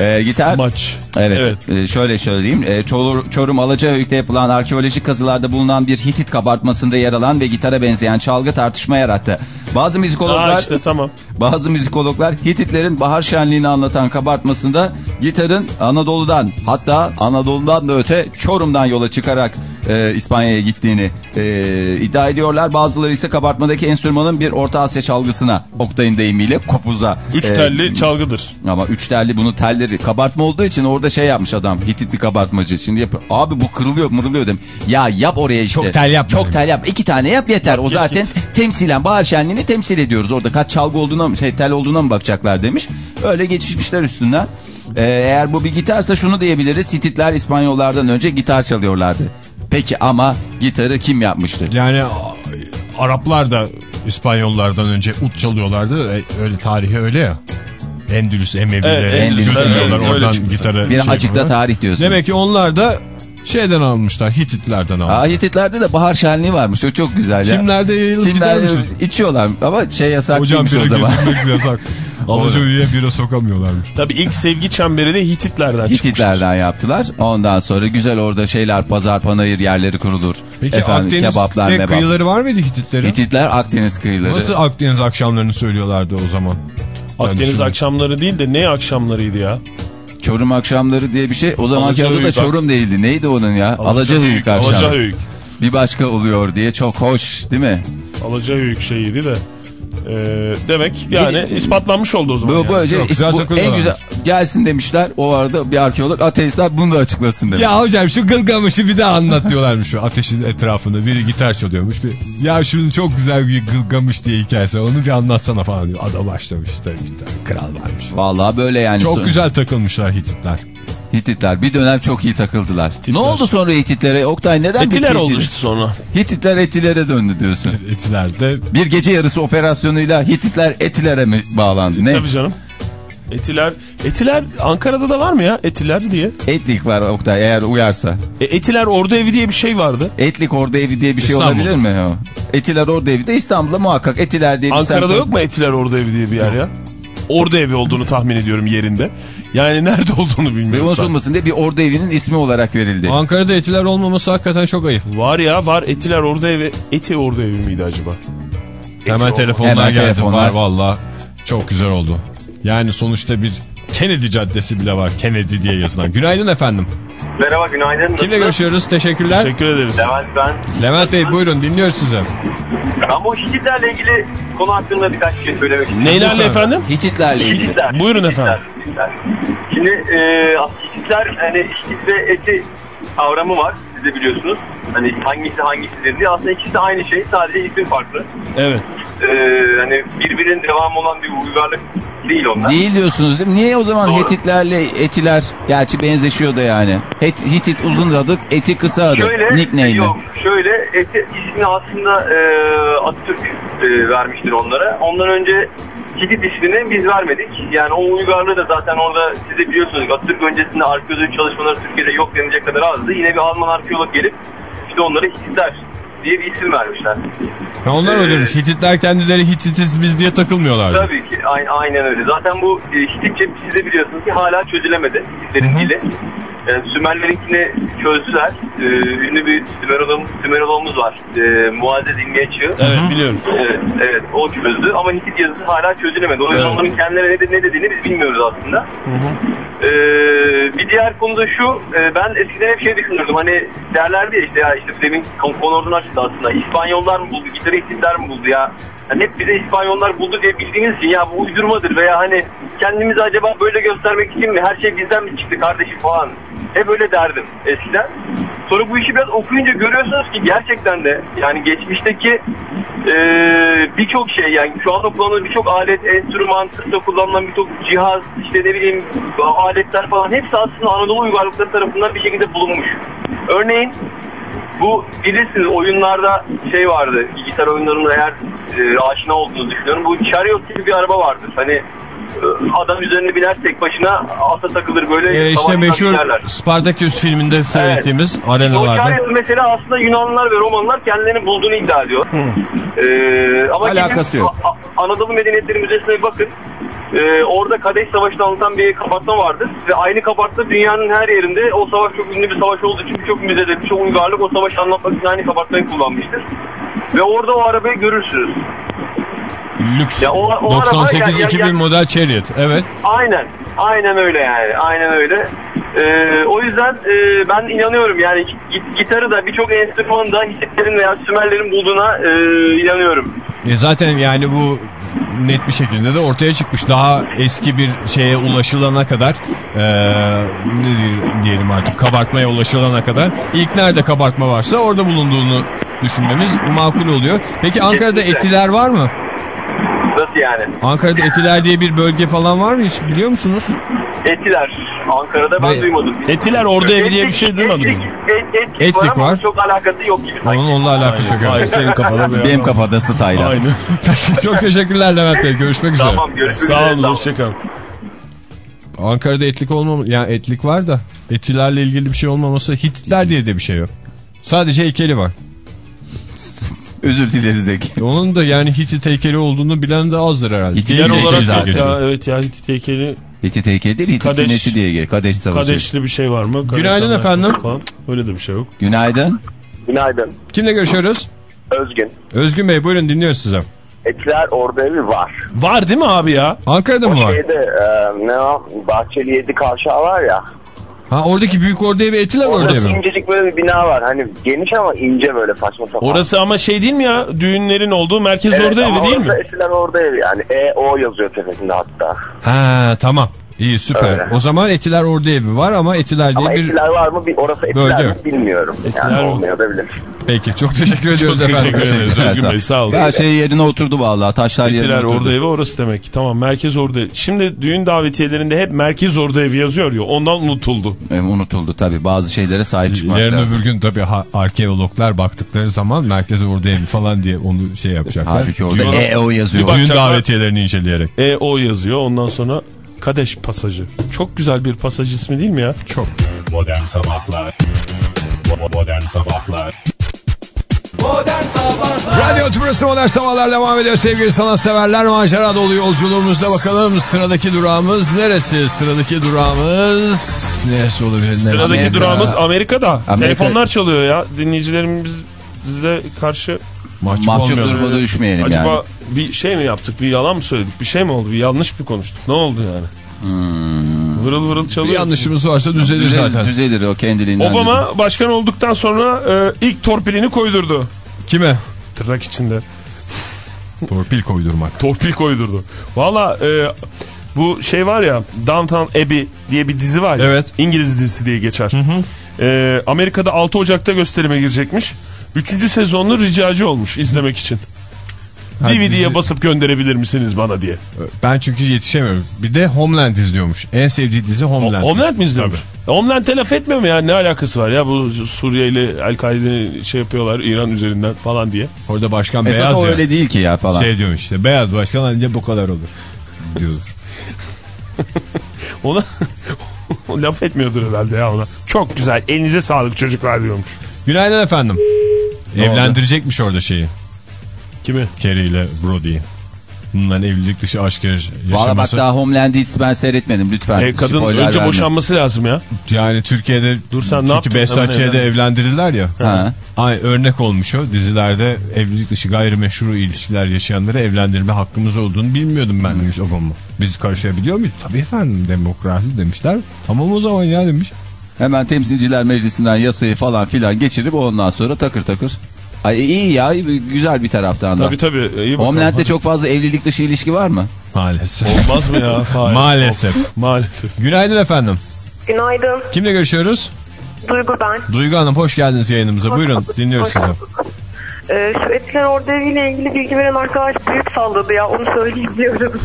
Ee, gitar. Smaç. Evet, Evet. e, şöyle söyleyeyim. E, Çorum, Çorum Alacahöyük'te yapılan arkeolojik kazılarda bulunan bir Hitit kabartmasında yer alan ve gitara benzeyen çalgı tartışma yarattı. Bazı müzikologlar Aa işte tamam. bazı müzikologlar Hititlerin bahar şenliğini anlatan kabartmasında gitarın Anadolu'dan hatta Anadolu'dan da öte Çorum'dan yola çıkarak e, İspanya'ya gittiğini e, iddia ediyorlar. Bazıları ise kabartmadaki enstrümanın bir Orta Asya çalgısına Oktay'ın deyimiyle kopuza. Üç e, telli çalgıdır. ama üç telli bunu telleri kabartma olduğu için orada şey yapmış adam Hititli kabartmacı. Şimdi yap abi bu kırılıyor mırılıyor dedim. Ya yap oraya işte. Çok tel yapma Çok tel yap. İki tane yap yeter. O geç zaten temsilen bahar şenliğini temsil ediyoruz. Orada kaç çalgı olduğuna mı şey tel olduğuna mı bakacaklar demiş. Öyle geçişmişler üstünden. Ee, eğer bu bir gitarsa şunu diyebiliriz. Hititler İspanyollardan önce gitar çalıyorlardı. Peki ama gitarı kim yapmıştı? Yani Araplar da İspanyollardan önce ut çalıyorlardı. E, Öyle tarihi öyle ya. Endülüs Emevileri Evet, Endülüs Emevileri. oradan gitarı. Bir şey açıkta tarih diyorsun. Demek ki onlar da şeyden almışlar. Hititlerden almışlar. Aa, Hititlerde de bahar şenliği varmış. O çok güzel ya. Çimlerde yayılıp Çimler gidermişiz. içiyorlar ama şey Hocam yasaklıymış biri o zaman. götürmek yasak. Alıcı üyeye bira sokamıyorlarmış. Tabii ilk sevgi çemberi de Hititlerden çıkmıştır. Hititlerden yaptılar. Ondan sonra güzel orada şeyler pazar panayır yerleri kurulur. Peki Efendim, Akdeniz'de kebaplar, mebap. kıyıları var mıydı Hititlerin? Hititler Akdeniz kıyıları. Nasıl Akdeniz akşamlarını söylüyorlardı o zaman? Akdeniz akşamları değil de ne akşamlarıydı ya? Çorum akşamları diye bir şey. O zamanki adı da. Çorum değildi. Neydi onun ya? Alacahöyük akşam. Alacahöyük. Bir başka oluyor diye çok hoş değil mi? Alacahöyük şeyiydi de. Ee, demek yani Bir- ispatlanmış oldu o zaman. Bu, yani. böylece Çok güzel bu en güzel gelsin demişler. O arada bir arkeolog ateistler bunu da açıklasın demiş. Ya hocam şu Gılgamış'ı bir daha anlat diyorlarmış. Ateşin etrafında biri gitar çalıyormuş. Bir, ya şunun çok güzel bir Gılgamış diye hikayesi. Onu bir anlatsana falan diyor. Adam başlamış işte, işte kral varmış. Vallahi böyle yani. Çok Son- güzel takılmışlar Hititler. Hititler bir dönem çok iyi takıldılar. Ne oldu sonra Hititlere? Oktay neden Etiler bitti oldu Hititler? işte sonra. Hititler Etilere döndü diyorsun. Etilerde Bir gece yarısı operasyonuyla Hititler Etilere mi bağlandı? Ne? Tabii canım. Etiler, etiler Ankara'da da var mı ya etiler diye? Etlik var Oktay eğer uyarsa. E, etiler ordu evi diye bir şey vardı. Etlik orada evi diye bir şey İstanbul'da. olabilir mi? Etiler orada evi de İstanbul'da muhakkak Etiler diye bir Ankara'da yok mu etiler ordu evi diye bir yer ya? Ordu evi olduğunu tahmin ediyorum yerinde. Yani nerede olduğunu Ve bilmiyorum. unutulmasın diye bir orada evinin ismi olarak verildi. Ankara'da etiler olmaması hakikaten çok ayıp. Var ya var etiler ordu evi. Eti ordu evi miydi acaba? Eti Hemen ordu- telefonlar Hemen geldi. telefonlar. Var valla. Çok güzel oldu. Yani sonuçta bir Kennedy Caddesi bile var. Kennedy diye yazılan. Günaydın efendim. Merhaba günaydın. Kimle Nasılsın? görüşüyoruz? Teşekkürler. Teşekkür ederiz. Levent ben. Levent Bey buyurun dinliyoruz sizi. Ben bu Hititlerle ilgili konu hakkında birkaç şey söylemek istiyorum. Neylerle efendim? Hititlerle ilgili. Hititler. Buyurun efendim. Hititler. Şimdi e, Hititler hani Hitit ve eti kavramı var. Siz de biliyorsunuz. Hani hangisi hangisidir diye. Aslında ikisi de aynı şey. Sadece isim farklı. Evet. E, hani birbirinin devamı olan bir uygarlık değil onlar. Değil diyorsunuz değil mi? Niye o zaman Doğru. Hititlerle Etiler gerçi benzeşiyor da yani. Het, Hitit uzun adı, Eti kısa adı. Şöyle, Nickname'i. yok, şöyle eti, ismini aslında e, Atatürk e, vermiştir onlara. Ondan önce Hitit ismini biz vermedik. Yani o uygarlığı da zaten orada siz de biliyorsunuz Atatürk öncesinde arkeolojik çalışmaları Türkiye'de yok denilecek kadar azdı. Yine bir Alman arkeolog gelip işte onlara Hititler diye bir isim vermişler. Ha, onlar Ee, öyle demiş. Hititler kendileri Hititiz biz diye takılmıyorlardı. Tabii ki a- aynen öyle. Zaten bu e, Hititçe siz de biliyorsunuz ki hala çözülemedi Hititlerin dili. Yani Sümerlerinkini çözdüler. Ee, ünlü bir Sümerologumuz, Sümerologumuz var. Ee, Muazzez İlmi Açığı. Evet biliyorum. Evet, evet o çözdü ama Hitit yazısı hala çözülemedi. O yüzden Evet. onların kendilerine ne, ne dediğini biz bilmiyoruz aslında. Ee, bir diğer konu da şu, e, ben eskiden hep şey düşünürdüm hani derlerdi ya işte ya işte Fleming konu aslında. İspanyollar mı buldu, gitarı Hititler mi buldu ya? Yani hep bize İspanyollar buldu diye bildiğiniz için ya bu uydurmadır veya hani kendimizi acaba böyle göstermek için mi her şey bizden mi çıktı kardeşim falan. Hep öyle derdim eskiden. Sonra bu işi biraz okuyunca görüyorsunuz ki gerçekten de yani geçmişteki e, birçok şey yani şu anda kullanılan birçok alet, enstrüman, sırtta kullanılan birçok cihaz, işte ne bileyim aletler falan hepsi aslında Anadolu uygarlıkları tarafından bir şekilde bulunmuş. Örneğin bu bilirsiniz oyunlarda şey vardı, gitar oyunlarında eğer e, aşina olduğunu düşünüyorum. Bu chariot gibi bir araba vardır. Hani e, adam üzerine biner tek başına ata takılır böyle. Ee, işte meşhur giderler. Spartaküs filminde seyrettiğimiz O arenalarda. chariot mesela aslında Yunanlılar ve Romanlılar kendilerini bulduğunu iddia ediyor. Ee, ama Alakası yok. Anadolu Medeniyetleri Müzesi'ne bakın. Ee, orada Kadeş Savaşı'nı anlatan bir kabartma vardır. Ve aynı kabartma dünyanın her yerinde o savaş çok ünlü bir savaş olduğu için birçok müzede, birçok uygarlık o savaşı anlatmak için aynı kabartmayı kullanmıştır. Ve orada o arabayı görürsünüz. Lüks. Ya o- o araba 98 ya- ya- 2000 ya- model Chariot. Evet. Aynen. Aynen öyle yani. Aynen öyle. Ee, o yüzden e, ben inanıyorum yani git- gitarı da birçok enstrümanı da Hititlerin veya Sümerlerin bulduğuna e, inanıyorum. E zaten yani bu net bir şekilde de ortaya çıkmış. Daha eski bir şeye ulaşılana kadar e, ne diye- diyelim artık kabartmaya ulaşılana kadar ilk nerede kabartma varsa orada bulunduğunu düşünmemiz makul oluyor. Peki Ankara'da etiler var mı? Nasıl yani? Ankara'da etiler diye bir bölge falan var mı hiç biliyor musunuz? Etiler. Ankara'da ben Ve- duymadım. Etiler ordu evi diye bir şey duymadım. Etlik, et, etlik, Etlik var var. çok alakası yok gibi. Onun onunla alakası yok. Hayır senin kafada bir Benim kafada Stayla. Aynı. Çok teşekkürler Levent Bey. Görüşmek üzere. Tamam görüşmek Sağ olun hoşçakalın. Ankara'da etlik olmam yani etlik var da etilerle ilgili bir şey olmaması Hititler diye de bir şey yok. Sadece heykeli var. Özür dileriz Ege. Onun da yani Hitit heykeli olduğunu bilen de azdır herhalde. Hitit Diğer Hitit olarak zaten. ya, evet ya Hitit heykeli Hitit heykeli değil Hitit Kadeş- güneşi diye gelir. Kadeş savaşı. kadeşli bir şey var mı? Kadeş Günaydın efendim. Falan. Öyle de bir şey yok. Günaydın. Günaydın. Kimle görüşüyoruz? Özgün. Özgün Bey buyurun dinliyoruz size. Etiler orada evi var. Var değil mi abi ya? Ankara'da mı var? Şeyde e, ne o? Bahçeli Yedi Kavşağı var ya. Ha oradaki büyük orada evi etiler orada Orada evi. incecik böyle bir bina var. Hani geniş ama ince böyle saçma sapan. Orası ama şey değil mi ya? Düğünlerin olduğu merkez Evet, orada ama evi değil mi? orası Etiler orada evi yani. E-O yazıyor tepesinde hatta. Ha tamam. İyi süper. Öyle. O zaman etiler orada evi var ama etiler diye Ama bir... Etiler var mı? Bir, orası Etiler Bölge. mi bilmiyorum. Etiler yani olmayabilir. Peki çok teşekkür ediyoruz Çok efendim. teşekkür ederiz Özgün Bey sağ olun. Her şey yerine oturdu vallahi. Taşlar yerine Etiler oturdu. orada evi orası demek ki. Tamam merkez orada evi. Şimdi düğün davetiyelerinde hep merkez orada evi yazıyor ya ondan unutuldu. E, unutuldu tabii. Bazı şeylere sahip çıkmak Yarın lazım. öbür gün tabii ha- arkeologlar baktıkları zaman merkez orada evi falan diye onu şey yapacaklar. Halbuki orada EO yazıyor. Düğün davetiyelerini inceleyerek. E-O yazıyor ondan sonra Kadeş pasajı. Çok güzel bir pasaj ismi değil mi ya? Çok. Modern Sabahlar Modern Sabahlar Modern Sabahlar Radyo Tümrüsü Modern Sabahlar devam ediyor sevgili sanatseverler. Macera dolu yolculuğumuzda bakalım sıradaki durağımız neresi? Sıradaki durağımız neresi olabilir? Neresi? Sıradaki Amerika. durağımız Amerika'da. Amerika- Telefonlar çalıyor ya. Dinleyicilerimiz bize karşı Mahcup, Mahcup duruma düşmeyelim acaba yani. bir şey mi yaptık? Bir yalan mı söyledik? Bir şey mi oldu? Bir yanlış mı konuştuk? Ne oldu yani? Vırıl vırıl Bir çalıyor. yanlışımız varsa düzelir Düzelir, zaten. düzelir o kendiliğinden. Obama başkan olduktan sonra e, ilk torpilini koydurdu. Kime? Tırnak içinde. Torpil koydurmak. Torpil koydurdu. Valla e, bu şey var ya Downtown Abbey diye bir dizi var ya. Evet. İngiliz dizisi diye geçer. E, Amerika'da 6 Ocak'ta gösterime girecekmiş. Üçüncü sezonlu ricacı olmuş izlemek için. DVD'ye basıp gönderebilir misiniz bana diye. Ben çünkü yetişemiyorum. Bir de Homeland izliyormuş. En sevdiği dizi Homeland. Homeland mi izliyormuş? Homeland telaf etmiyor mu ya? Ne alakası var ya bu Suriye ile El-Kaide'yi şey yapıyorlar İran üzerinden falan diye. Orada başkan Esas beyaz o ya. öyle değil ki ya falan. Şey diyormuş işte beyaz başkan anca bu kadar olur. Diyordur. Ona laf etmiyordur herhalde ya ona. Çok güzel elinize sağlık çocuklar diyormuş. Günaydın efendim. Ne oldu? Evlendirecekmiş orada şeyi. Kimi? Kerry ile Brody'yi. Bunların evlilik dışı aşk Valla bak yaşaması. daha Homeland'i hiç ben seyretmedim lütfen. E, kadın önce verme. boşanması lazım ya. Yani Türkiye'de Dur sen ne çünkü? Behzatçı'ya evlendirirler ya. Ha. Ay örnek olmuş o. Dizilerde evlilik dışı gayrimeşru ilişkiler yaşayanları evlendirme hakkımız olduğunu bilmiyordum ben demiş Obama. Biz karşılayabiliyor muyuz? Tabii efendim demokrasi demişler. Tamam o zaman ya demiş. Hemen temsilciler meclisinden yasayı falan filan geçirip ondan sonra takır takır. Ay iyi ya güzel bir taraftan da. Tabii tabii. iyi. Homeland'de çok fazla evlilik dışı ilişki var mı? Maalesef. Olmaz mı ya? Maalesef. Of, maalesef. Günaydın efendim. Günaydın. Kimle görüşüyoruz? Duygu ben. Duygu Hanım hoş geldiniz yayınımıza. Hoş Buyurun dinliyoruz Hoş sizi. Ee, şu Etiler Orada eviyle ilgili bilgi veren arkadaş büyük salladı ya onu söyleyebiliyorum.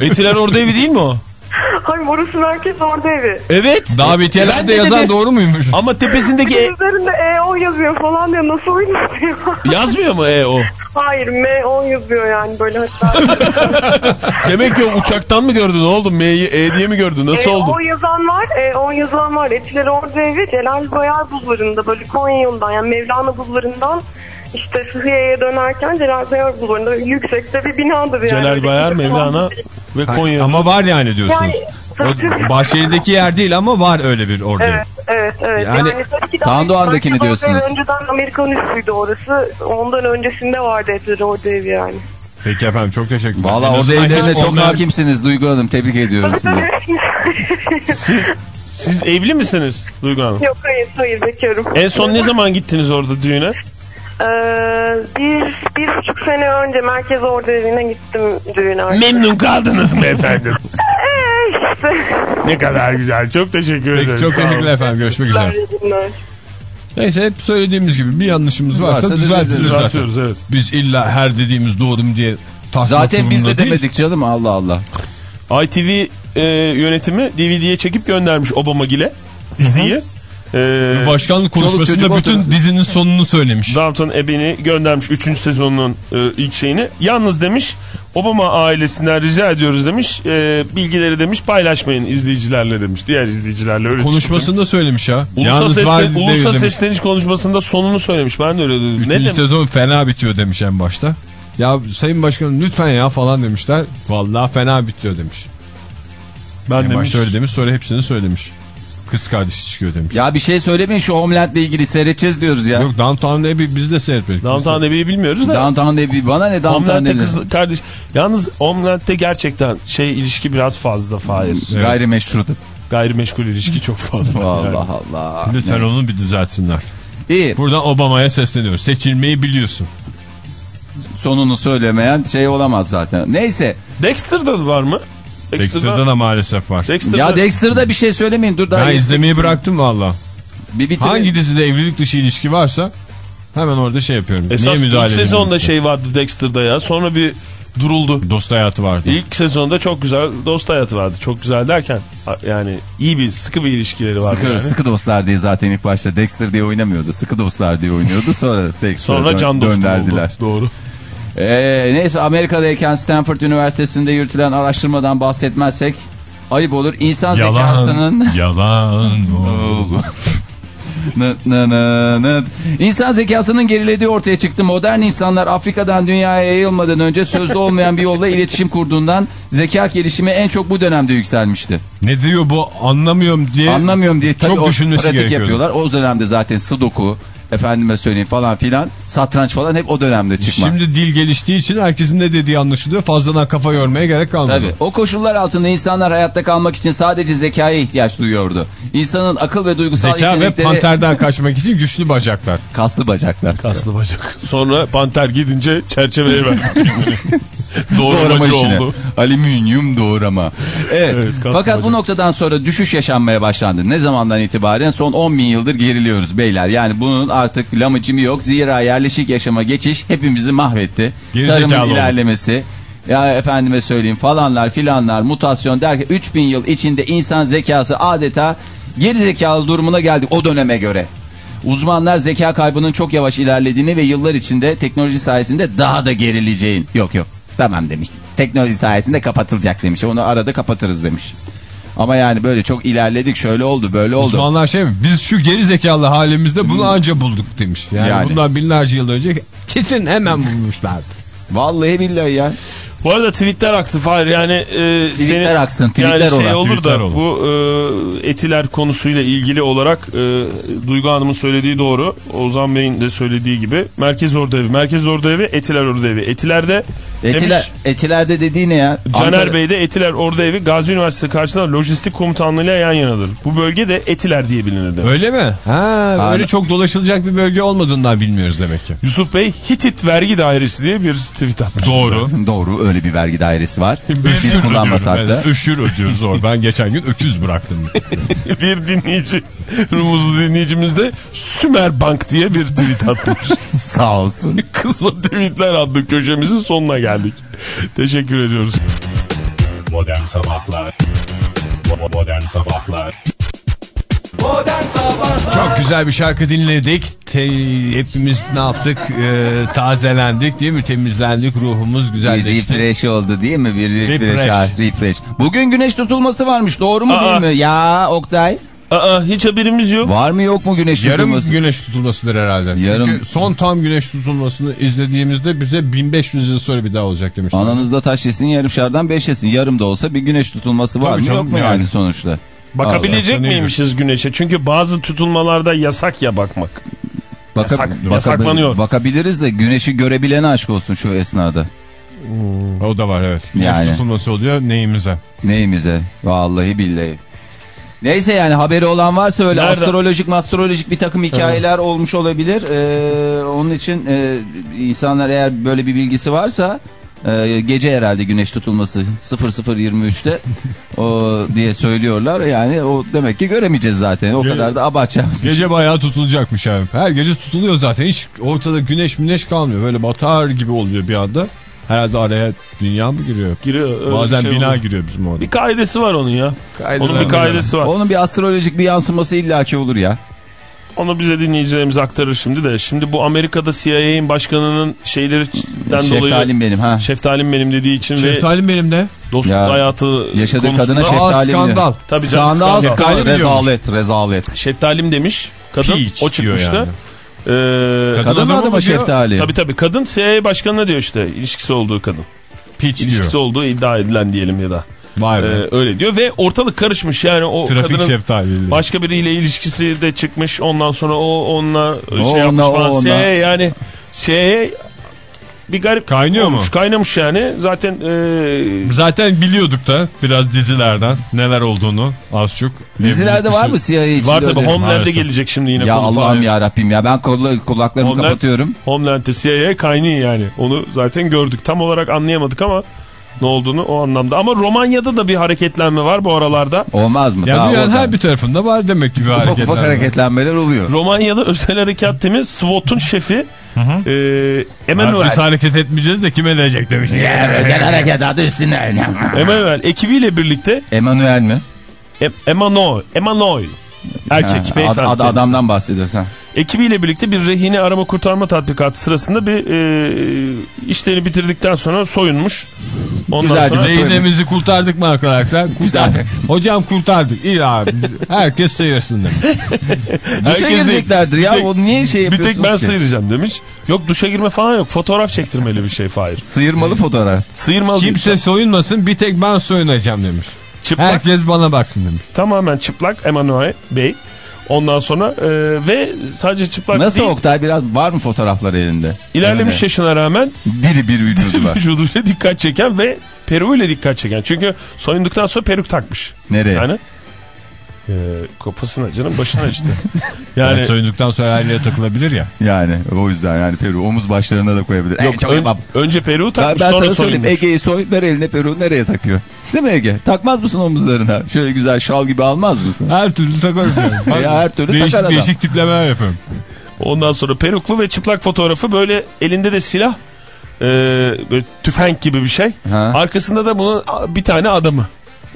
Etiler orada evi değil mi o? Hayır orası merkez orada evi. Evet. Daha Ben bitiyelerde de yazan dedim. doğru muymuş? Ama tepesindeki e- Üzerinde EO yazıyor falan diyor nasıl oynatıyor? yazmıyor mu e o? Hayır MO yazıyor yani böyle hatta. Demek ki o uçaktan mı gördün? Ne oldu? M'yi E diye mi gördün? Nasıl oldu? EO yazan var. EO yazan var. Etiler Orada evi Celal Bayar bulvarında böyle Konya yolundan yani Mevlana bulvarından işte Sıhhiye'ye dönerken Celal Bayar bulvarında yüksekte bir binadır yani. Celal Bayar, Mevlana ve Konya. Ama var yani diyorsunuz. Yani- O Bahçeli'deki yer değil ama var öyle bir orada. Evet, evet, evet. Yani- Yani, tabii ki daha Tandoğan'dakini diyorsunuz. Önceden Amerikan üssüydü orası. Ondan öncesinde vardı Etiler orada ev yani. Peki efendim çok teşekkürler. Valla En orada evlerine çok ondan- hakimsiniz Duygu Hanım. Tebrik ediyorum sizi. Siz, siz evli misiniz Duygu Hanım? Yok hayır, hayır bekarım. En son ne zaman gittiniz orada düğüne? Ee, bir, bir buçuk sene önce merkez evine gittim düğüne. artık. Memnun kaldınız mı efendim? Ee, işte. ne kadar güzel. Çok teşekkür ederim. Peki çok Sağ olun. teşekkürler efendim. Görüşmek üzere. Neyse hep söylediğimiz gibi bir yanlışımız varsa, Varsa düzeltilir. zaten. Evet. Biz illa her dediğimiz doğru mu diye Zaten biz de değiliz. demedik canım Allah Allah. ITV e, yönetimi DVD'ye çekip göndermiş Obama Gile diziyi. Ee, Başkanlık konuşmasında bütün dizinin sonunu söylemiş. Downton Abbey'ni göndermiş 3. sezonunun e, ilk şeyini. Yalnız demiş Obama ailesinden rica ediyoruz demiş. E, bilgileri demiş paylaşmayın izleyicilerle demiş. Diğer izleyicilerle öyle Konuşmasında söylemiş ha. Ulusal, Yalnız sesle, var sesleniş konuşmasında sonunu söylemiş. Ben de öyle dedim. Ne Üçüncü demek? sezon fena bitiyor demiş en başta. Ya Sayın Başkanım lütfen ya falan demişler. Vallahi fena bitiyor demiş. Ben En demiş. başta öyle demiş sonra hepsini söylemiş. Kız kardeşi çıkıyor demiş. Ya bir şey söylemeyin şu Homeland'le ilgili seyredeceğiz diyoruz ya. Yok Downtown Abbey biz de seyretmedik. Downton Abbey'i bilmiyoruz da. Downtown Abbey bana ne Downtown Abbey? kız kardeş. Yalnız Homeland'de gerçekten şey ilişki biraz fazla Fahir. Gayrimeşrudu. Gayrimeşgul ilişki çok fazla. Allah Yani. Allah. Lütfen onu bir düzeltsinler. İyi Buradan Obama'ya sesleniyoruz. Seçilmeyi biliyorsun. sonunu söylemeyen şey olamaz zaten. Neyse. Dexter'da var mı? Dexter'da da maalesef var. Dexter'da Ya Dexter'da bir şey söylemeyin dur daha. Ben izlemeyi bıraktım valla. Bir bitirin. Hangi dizide evlilik dışı ilişki varsa hemen orada şey yapıyorum. Esas Niye müdahale ilk sezonda demiştim. şey vardı Dexter'da ya. Sonra bir duruldu. Dost hayatı vardı. İlk sezonda çok güzel dost hayatı vardı. Çok güzel derken yani iyi bir sıkı bir ilişkileri vardı Sıkı, yani. sıkı dostlar diye zaten ilk başta Dexter diye oynamıyordu. Sıkı dostlar diye oynuyordu. Sonra Dexter'a Sonra dön- can dostum dönderdiler. oldu. Doğru. Ee, neyse Amerika'dayken Stanford Üniversitesi'nde yürütülen araştırmadan bahsetmezsek ayıp olur. İnsan zekasının... Yalan. Nı nı nı nı. İnsan zekasının gerilediği ortaya çıktı. Modern insanlar Afrika'dan dünyaya yayılmadan önce sözlü olmayan bir yolla iletişim kurduğundan zeka gelişimi en çok bu dönemde yükselmişti. ne diyor bu anlamıyorum diye. Anlamıyorum diye tabii Çok düşünmesi pratik yapıyorlar. O dönemde zaten sudoku efendime söyleyeyim falan filan satranç falan hep o dönemde çıkma. Şimdi dil geliştiği için herkesin ne dediği anlaşılıyor. Fazladan kafa yormaya gerek kalmadı. Tabii. O koşullar altında insanlar hayatta kalmak için sadece zekaya ihtiyaç duyuyordu. İnsanın akıl ve duygusal Zeka ve yetenekleri panterden kaçmak için güçlü bacaklar. kaslı bacaklar. Kaslı bacak. Sonra panter gidince çerçeveye verdi. Doğrama Doğramacı oldu. Alüminyum doğrama. Evet. Evet, Fakat bu noktadan sonra düşüş yaşanmaya başlandı. Ne zamandan itibaren? Son 10 bin yıldır geriliyoruz beyler. Yani bunun artık lamıcımı yok. Zira yerleşik yaşama geçiş hepimizi mahvetti. Gerizekalı Tarımın olduk. ilerlemesi. Ya efendime söyleyeyim falanlar filanlar mutasyon derken 3000 yıl içinde insan zekası adeta geri zekalı durumuna geldik o döneme göre. Uzmanlar zeka kaybının çok yavaş ilerlediğini ve yıllar içinde teknoloji sayesinde daha da gerileceğin. Yok yok tamam demiş. Teknoloji sayesinde kapatılacak demiş. Onu arada kapatırız demiş. Ama yani böyle çok ilerledik şöyle oldu böyle oldu. Uzmanlar şey mi? Biz şu geri zekalı halimizde bunu anca bulduk demiş. Yani, Yani. bundan binlerce yıl önce kesin hemen bulmuşlardı. Vallahi billahi ya. Bu arada tweetler aktı Fahir yani e, Tweetler senin- aksın, tweetler yani şey ola, olur da ola. bu e, etiler konusuyla ilgili olarak e, Duygu Hanım'ın söylediği doğru. Ozan Bey'in de söylediği gibi Merkez Ordu Evi, Merkez Ordu Evi, Etiler Ordu Evi. Etilerde Etiler, demiş etilerde dediği ne ya? Caner Ankara- Bey de Etiler Ordu Evi Gazi Üniversitesi karşısında lojistik komutanlığıyla yan yanadır. Bu bölge de Etiler diye bilinir demiş. Öyle mi? Ha, Abi- öyle çok dolaşılacak bir bölge olmadığından bilmiyoruz demek ki. Yusuf Bey Hitit Vergi Dairesi diye bir tweet atmış. Doğru. Doğru öyle bir vergi dairesi var. Biz kullanmasak da. Öşür ödüyoruz zor. Ben geçen gün öküz bıraktım. bir dinleyici, rumuzlu dinleyicimiz de Sümer Bank diye bir tweet atmış. Sağ olsun. Kısa tweetler adlı köşemizin sonuna geldik. Teşekkür ediyoruz. Modern Sabahlar Modern Sabahlar Modern Sabahlar Çok güzel bir şarkı dinledik. Te- hepimiz ne yaptık? Ee, tazelendik değil mi? Temizlendik. Ruhumuz Bir güzelleşti. refresh oldu değil mi? Bir refresh. Refresh. ha, refresh. Bugün güneş tutulması varmış doğru mu Aa. değil mi? Ya Oktay. Aa hiç haberimiz yok. Var mı yok mu güneş Yarım tutulması? güneş tutulmasıdır herhalde. Yarım- Çünkü son tam güneş tutulmasını izlediğimizde bize 1500 yıl sonra bir daha olacak demişler. Ananızda taş yesin yarım şardan beş yesin. Yarım da olsa bir güneş tutulması var Tabii mı canım yok mu yani. yani sonuçta? Bakabilecek Aa, miymişiz güneşe? Çünkü bazı tutulmalarda yasak ya bakmak. Baka- Yasak- bakabil- yasaklanıyor. Bakabiliriz de güneşi görebilene aşk olsun şu esnada. O da var evet. Güneş Yani. tutulması oluyor neyimize? Neyimize? Vallahi billahi. Neyse yani haberi olan varsa öyle Nerede? astrolojik astrolojik bir takım hikayeler olmuş olabilir. Ee, onun için e, insanlar eğer böyle bir bilgisi varsa e, gece herhalde güneş tutulması 00.23'te o diye söylüyorlar. Yani o demek ki göremeyeceğiz zaten. O Ge- kadar da abartacağımız bir şey. Gece bayağı tutulacakmış abi. Her gece tutuluyor zaten. Hiç ortada güneş güneş kalmıyor. Böyle batar gibi oluyor bir anda. Herhalde araya dünya mı giriyor? Giriyor. öyle Bazen şey bina oluyor. giriyor bizim orada. Bir kaidesi var onun ya. Kaideler Onun bir kaidesi var. Onun bir astrolojik bir yansıması illaki olur ya. Onu bize dinleyicilerimiz aktarır şimdi de. Şimdi bu Amerika'da CIA'nin başkanının şeylerinden dolayı... Şeftalim benim ha. Şeftalim benim dediği için ve Şeftalim benim de. dostluk Ya, hayatı Yaşadığı konusunda... kadına şeftalim diyor. skandal. Tabii canım, Skandal, skandal. rezalet, rezalet. Şeftalim demiş kadın. Peach o çıkmıştı. diyor Ee, Kadın adı mı mı diyor? şeftali? Tabii tabii kadın CIA başkanına diyor işte ilişkisi olduğu kadın. Peach İlişkisi diyor. olduğu iddia edilen diyelim ya da. Vay Ee, öyle diyor ve ortalık karışmış yani o Trafik kadının şeftali. başka biriyle ilişkisi de çıkmış ondan sonra o onunla O şey yapmış o falan. onunla. CIA yani CIA bir garip Kaynıyor olmuş, mu? Kaynamış yani zaten e, Zaten biliyorduk da biraz dizilerden neler olduğunu az çok. Dizilerde var mı CIA içinde var tabii? Homeland'e gelecek şimdi yine Ya. Allah'ım ya Rabbim ya ben kulaklarımı Homeland- kapatıyorum. Homeland'e CIA kaynıyor yani. Onu zaten gördük. Tam olarak anlayamadık ama ne olduğunu o anlamda. Ama Romanya'da da bir hareketlenme var bu aralarda. Olmaz mı? Ya Daha dünyanın her bir tarafında var demek ki bir ufak hareketler. ufak hareketlenmeler oluyor. Romanya'da özel harekat timi SWAT'un şefi e, Emanuel, Biz hareket etmeyeceğiz de kime edecek demiş. özel harekat adı üstüne. Emanuel ekibiyle birlikte Emanuel mi? em, Emanuel, Emanuel erkek Ha, beyefendi ad- ad- adamdan bahsediyorsan. Ekibiyle birlikte bir rehine arama kurtarma tatbikatı sırasında bir e, işlerini bitirdikten sonra soyunmuş. Ondan Güzelce sonra bir- Rehinemizi kurtardık mı arkadaşlar? Kurtardık. Hocam kurtardık. İyi abi. Herkes sıyırsın demiş. Duşa gireceklerdir bir ya. O niye şey bir yapıyorsunuz tek ben ki? sıyıracağım demiş. Yok duşa girme falan yok. Fotoğraf çektirmeli bir şey Fahir. Sıyırmalı fotoğraf. Sıyırmalı. Kimse soyunmasın bir tek ben soyunacağım demiş. Çıplak, Herkes bana baksın demiş. tamamen çıplak Emanuel Bey. Ondan sonra e, ve sadece çıplak Nasıl değil. Oktay biraz var mı fotoğraflar elinde? İlerlemiş Evet. yaşına rağmen Diri bir vücudu var. vücuduyla dikkat çeken ve peruğuyla dikkat çeken. Çünkü soyunduktan sonra peruk takmış. Nereye? Yani e, kopasına canım başına işte. Yani Yani soyunduktan sonra yere takılabilir ya. Yani o yüzden yani Peru omuz başlarına da koyabilir. yok çok ön- yapam. önce Ben, takmış ben sonra sana söyleyeyim soyunmuş. Ege'yi soy ver eline Peru nereye takıyor? Değil mi Ege? Takmaz mısın omuzlarına? Şöyle güzel şal gibi almaz mısın? Her türlü takarım yani. Ya her türlü değişik, takar adam. Değişik tiplemeler yapıyorum. Ondan sonra peruklu ve çıplak fotoğrafı böyle elinde de silah. e, böyle tüfenk gibi bir şey. Ha. Arkasında da bunun bir tane adamı.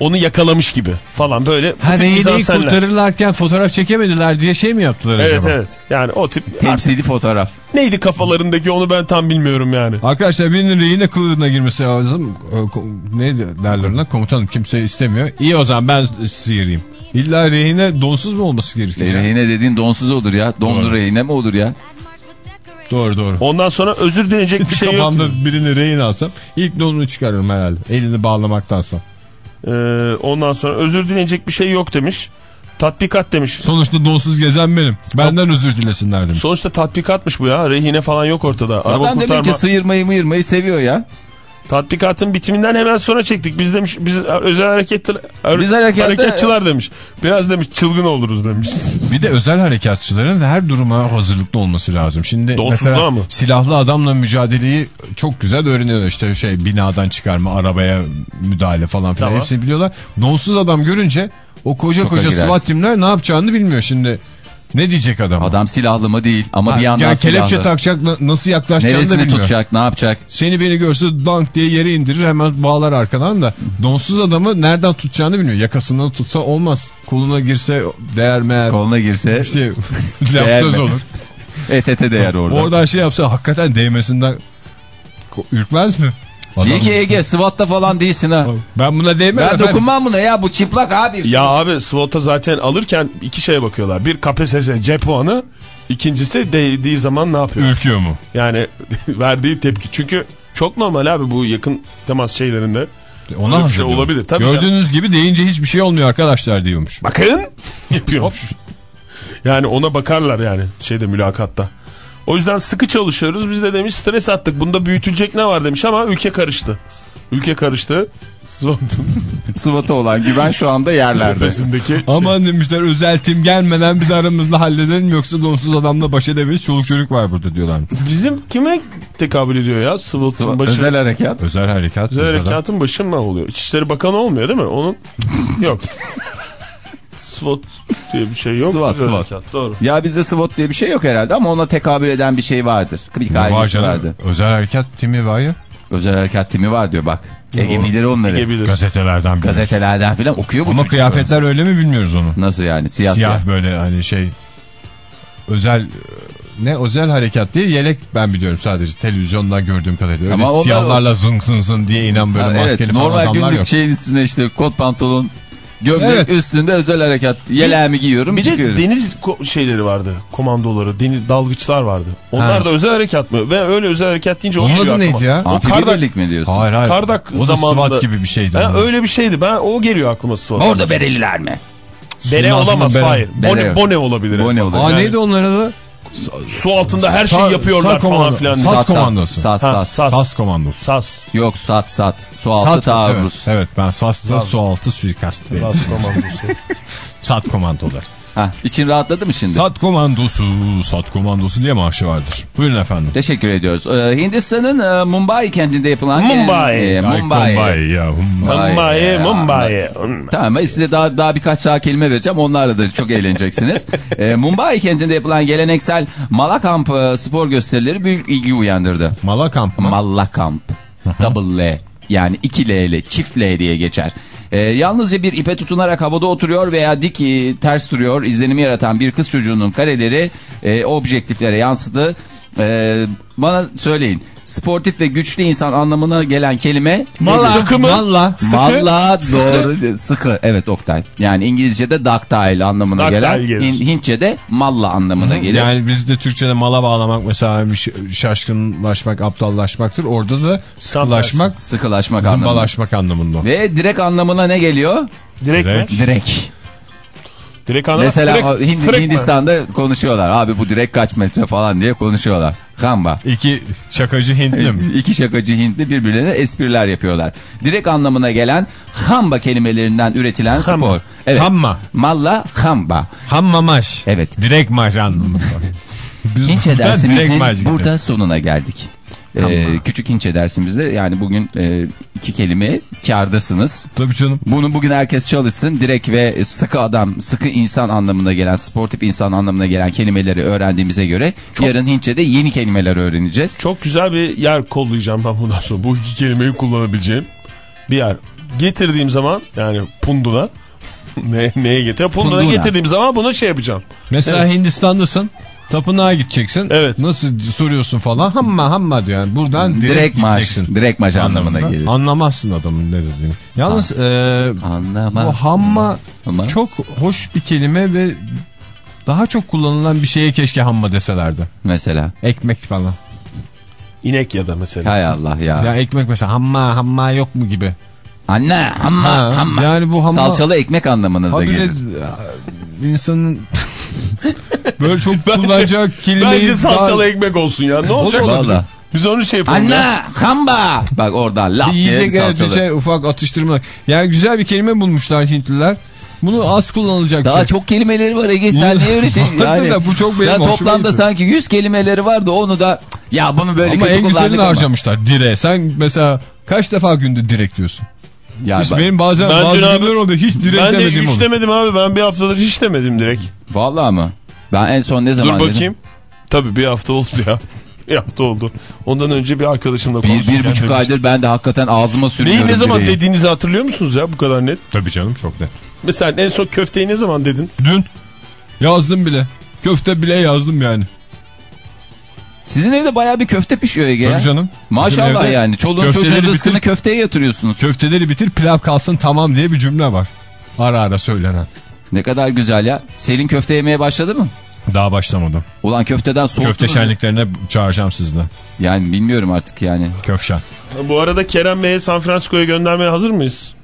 Onu yakalamış gibi falan böyle. Ha mizansenler. kurtarırlarken fotoğraf çekemediler diye şey mi yaptılar Evet acaba? evet. Yani o tip. Temsili fotoğraf. Neydi kafalarındaki onu ben tam bilmiyorum yani. Arkadaşlar birinin rehine kılığına girmesi lazım. Ee, Ne derler ona? Komutanım kimse istemiyor. İyi o zaman ben sıyırayım. İlla rehine donsuz mu olması gerekiyor? E, rehine dediğin donsuz olur ya. Donlu Doğru. rehine mi olur ya? Doğru doğru. Ondan sonra özür dileyecek bir şey yok. Kafamda birini rehin alsam ilk donunu çıkarırım herhalde. Elini bağlamaktansa. Ee, ondan sonra özür dileyecek bir şey yok demiş. Tatbikat demiş. Sonuçta donsuz gezen benim. Benden özür dilesinler demiş. Sonuçta tatbikatmış bu ya. Rehine falan yok ortada. Araba Adam demek kurtarma. ki sıyırmayı mıyırmayı seviyor ya. Tatbikatın bitiminden hemen sonra çektik. Biz demiş biz özel hareketler Biz harekatta- harekatçılar demiş. Biraz demiş çılgın oluruz demiş. Bir de özel harekatçıların her duruma hazırlıklı olması lazım. Şimdi Donsuzluğa mesela mı? silahlı adamla mücadeleyi çok güzel öğreniyorlar. İşte şey binadan çıkarma, arabaya müdahale falan filan Tamam. hepsini biliyorlar. Donsuz adam görünce o koca Şoka koca girersin. SWAT timler ne yapacağını bilmiyor şimdi. Ne diyecek adam? Adam silahlı mı değil ama Ha, bir yandan yani kelepçe silahlı. takacak na- nasıl yaklaşacağını da Neresini bilmiyor. tutacak ne yapacak? Seni beni görse dank diye yere indirir hemen bağlar arkadan da. Donsuz adamı nereden tutacağını bilmiyor. Yakasından tutsa olmaz. Koluna girse değer meğer. Koluna girse şey laf söz olur. et ete değer orada. Oradan şey yapsa hakikaten değmesinden ürkmez mi? İyi ki Ege SWAT'ta falan değilsin ha. Ben buna değmem Ben dokunmam buna ya bu çıplak abi. Ya abi SWAT'a zaten alırken iki şeye bakıyorlar. Bir KPSS C puanı. ikincisi değdiği zaman ne yapıyor? Ürküyor mu? Yani verdiği tepki. Çünkü çok normal abi bu yakın temas şeylerinde. Ona Öyle bir şey olabilir. Tabii Gördüğünüz gibi deyince hiçbir şey olmuyor arkadaşlar diyormuş. Bakın yapıyormuş. Yani ona bakarlar yani şeyde mülakatta. O yüzden sıkı çalışıyoruz. Biz de demiş stres attık. Bunda büyütülecek ne var demiş ama ülke karıştı. Ülke karıştı. SWAT'a olan güven şu anda yerlerde. şey. Aman demişler özel tim gelmeden biz aramızda halledelim yoksa donsuz adamla baş edemeyiz. Çoluk çocuk var burada diyorlar. Bizim kime tekabül ediyor ya? SWAT, başı. özel harekat. Özel harekat. Özel özel adam. harekatın başı mı oluyor? İçişleri Bakanı olmuyor değil mi? Onun yok. SWAT diye bir şey yok. SWAT. harekat, Doğru. Ya bizde SWAT diye bir şey yok herhalde ama ona tekabül eden bir şey vardır. Bir Var kaygısı canım. vardı. Özel harekat timi var ya. Özel harekat timi var diyor bak. Ege bilir onları. Ege bilir. Gazetelerden biliyoruz. Gazetelerden falan okuyor bu Ama kıyafetler öyle mi bilmiyoruz onu. sonra. Nasıl yani siyah Siyah siyah. böyle hani şey özel ne özel harekat değil yelek ben biliyorum sadece televizyondan gördüğüm kadarıyla. Öyle Ama onlar- siyahlarla zın zın zın diye inen böyle Ha, evet, maskeli falan normal adamlar günlük yok. şeyin üstüne işte kot pantolon gömlek Evet. üstünde özel harekat yeleğimi giyiyorum Bir de çıkıyorum. deniz ko- şeyleri vardı. Komandoları, deniz dalgıçlar vardı. Onlar Ha. da özel harekat mı? Ben öyle özel harekat deyince Onun adı neydi ya? O Amfibi kardak, birlik mi diyorsun? Hayır hayır. Kardak o da zamanında- SWAT gibi bir şeydi. Ha, öyle bir şeydi. Ben o geliyor aklıma SWAT. Orada bereliler mi? Bere olamaz bere. hayır. Bere Bone, bone olabilir. Bone Yani olabilir. Aa neydi onlara da? Su altında her şeyi yapıyorlar falan filan. Sas. Sas komandosu. Sas sas. sas. SAS komandosu. Sas. Yok sat sat. Su altı Sat, taarruz. evet, evet ben SAS'ta Sas. su altı suikast. Sas komandosu. Sat komandolar. Ha, için rahatladı mı şimdi? Sat komandosu, sat komandosu diye marşı vardır. Buyurun efendim. Teşekkür ediyoruz. Ee, Hindistan'ın e, Mumbai kentinde yapılan... Mumbai. E, Mumbai. Mumbai ya. Mumbai. Mumbai. Mumbai. Tamam ben size daha daha birkaç daha kelime vereceğim. Onlarla da çok eğleneceksiniz. Ee, Mumbai kentinde yapılan geleneksel Malakamp e, spor gösterileri büyük ilgi uyandırdı. Malakamp mı? Mallakamp. Double L. Yani 2 L ile çift L diye geçer. Ee, yalnızca bir ipe tutunarak havada oturuyor veya dik e, ters duruyor izlenimi yaratan bir kız çocuğunun kareleri e, objektiflere yansıdı. Ee, bana söyleyin sportif ve güçlü insan anlamına gelen kelime Malla. Sıkı mı? Malla. Malla doğru sıkı evet Oktay. Yani İngilizce'de ductile anlamına Ductile gelen gelir. Hin- Hintçe'de malla anlamına gelir. Yani bizde Türkçe'de mala bağlamak mesela şaşkınlaşmak, aptallaşmaktır. Orada da sıkılaşmak, Sıkılaşmak anlamında. zımbalaşmak anlamında. Ve direkt anlamına ne geliyor? Direkt? Direkt. Direkt. Direkt anlamaz. Mesela Frek- o Hindi- frek mi? Hindistan'da konuşuyorlar. Abi bu direkt kaç metre falan diye konuşuyorlar. Hamba. İki şakacı Hintli mi? İki şakacı Hintli birbirlerine espriler yapıyorlar. Direkt anlamına gelen hamba kelimelerinden üretilen Hamba. spor. Evet. Hamma. Malla hamba. Hamma maş. Evet. Direkt maş anlamında. Biz Hinçe buradan dersimizin direkt maş gidiyor. burada sonuna geldik. Ee, küçük Hinçe dersimizde yani bugün e, iki kelime kardasınız. Tabii canım. Bunu bugün herkes çalışsın. Direkt ve sıkı adam, sıkı insan anlamına gelen, sportif insan anlamına gelen kelimeleri öğrendiğimize göre yarın Hintçe'de yeni kelimeler öğreneceğiz. Çok güzel bir yer kollayacağım ben bundan sonra. Bu iki kelimeyi kullanabileceğim bir yer. Getirdiğim zaman yani punduna ne, neye getir? Punduna. getirdiğim zaman bunu şey yapacağım. Mesela Hindistan'dasın. Tapınağa gideceksin. Evet. Nasıl soruyorsun falan. Hamma hamma diyor yani. Buradan direkt, Direkt gideceksin. direkt maç anlamına gelir. Anlamazsın adamın ne dediğini. Yalnız e, Anlamaz. bu hamma Ama- çok hoş bir kelime ve daha çok kullanılan bir şeye keşke hamma deselerdi. Mesela. Ekmek falan. İnek ya da mesela. Hay Allah ya. Ya ekmek mesela hamma hamma yok mu gibi. Anne hamma Ha, hamma. yani bu hamma- Salçalı ekmek anlamına da gelir. insanın böyle çok kullanacağı kelimeyi Bence salçalı daha- ekmek olsun ya. Ne olacak? Valla. Biz onu şey yapalım Anne ya. hamba. Bak oradan laf yiyecek salçalı. şey, ufak atıştırmalar. Yani güzel bir kelime bulmuşlar Hintliler. Bunu az kullanılacak. Daha şey. çok kelimeleri var Ege sen niye öyle şey yani. da bu çok benim Ya toplamda gitti. sanki 100 kelimeleri vardı onu da ya bunu böyle Ama kötü en kullandık güzelini ama. harcamışlar. Dire. Sen mesela kaç defa günde direkt diyorsun? Ya Hiç bak, benim bazen Ben bazı abi- günler oldu. Hiç direkt Ben de demedim hiç onu. demedim abi. Ben bir haftadır hiç demedim direkt. Vallahi mı? Ben en son ne Dur zaman dedim? bakayım. Tabii bir hafta oldu ya. bir hafta oldu. Ondan önce bir arkadaşımla Bir, konuşurken bir buçuk demiştim. aydır ben de hakikaten ağzıma sürüyorum. Neyi ne zaman direği. dediğinizi hatırlıyor musunuz ya bu kadar net? Tabii canım çok net. Mesela en son köfteyi ne zaman dedin? Dün yazdım bile. Köfte bile yazdım yani. Sizin evde bayağı bir köfte pişiyor Ege ya. Tabii canım. Maşallah yani. Çoluğun köfteleri çocuğun rızkını bitir- köfteye yatırıyorsunuz. Köfteleri bitir pilav kalsın tamam diye bir cümle var. Ara ara söylenen. Ne kadar güzel ya. Selin köfte yemeye başladı mı? Daha başlamadım. Ulan köfteden soğuttu. Köfte şenliklerine çağıracağım sizi de. Yani bilmiyorum artık yani. Köfşen. Bu arada Kerem Bey'e San Francisco'ya göndermeye hazır mıyız?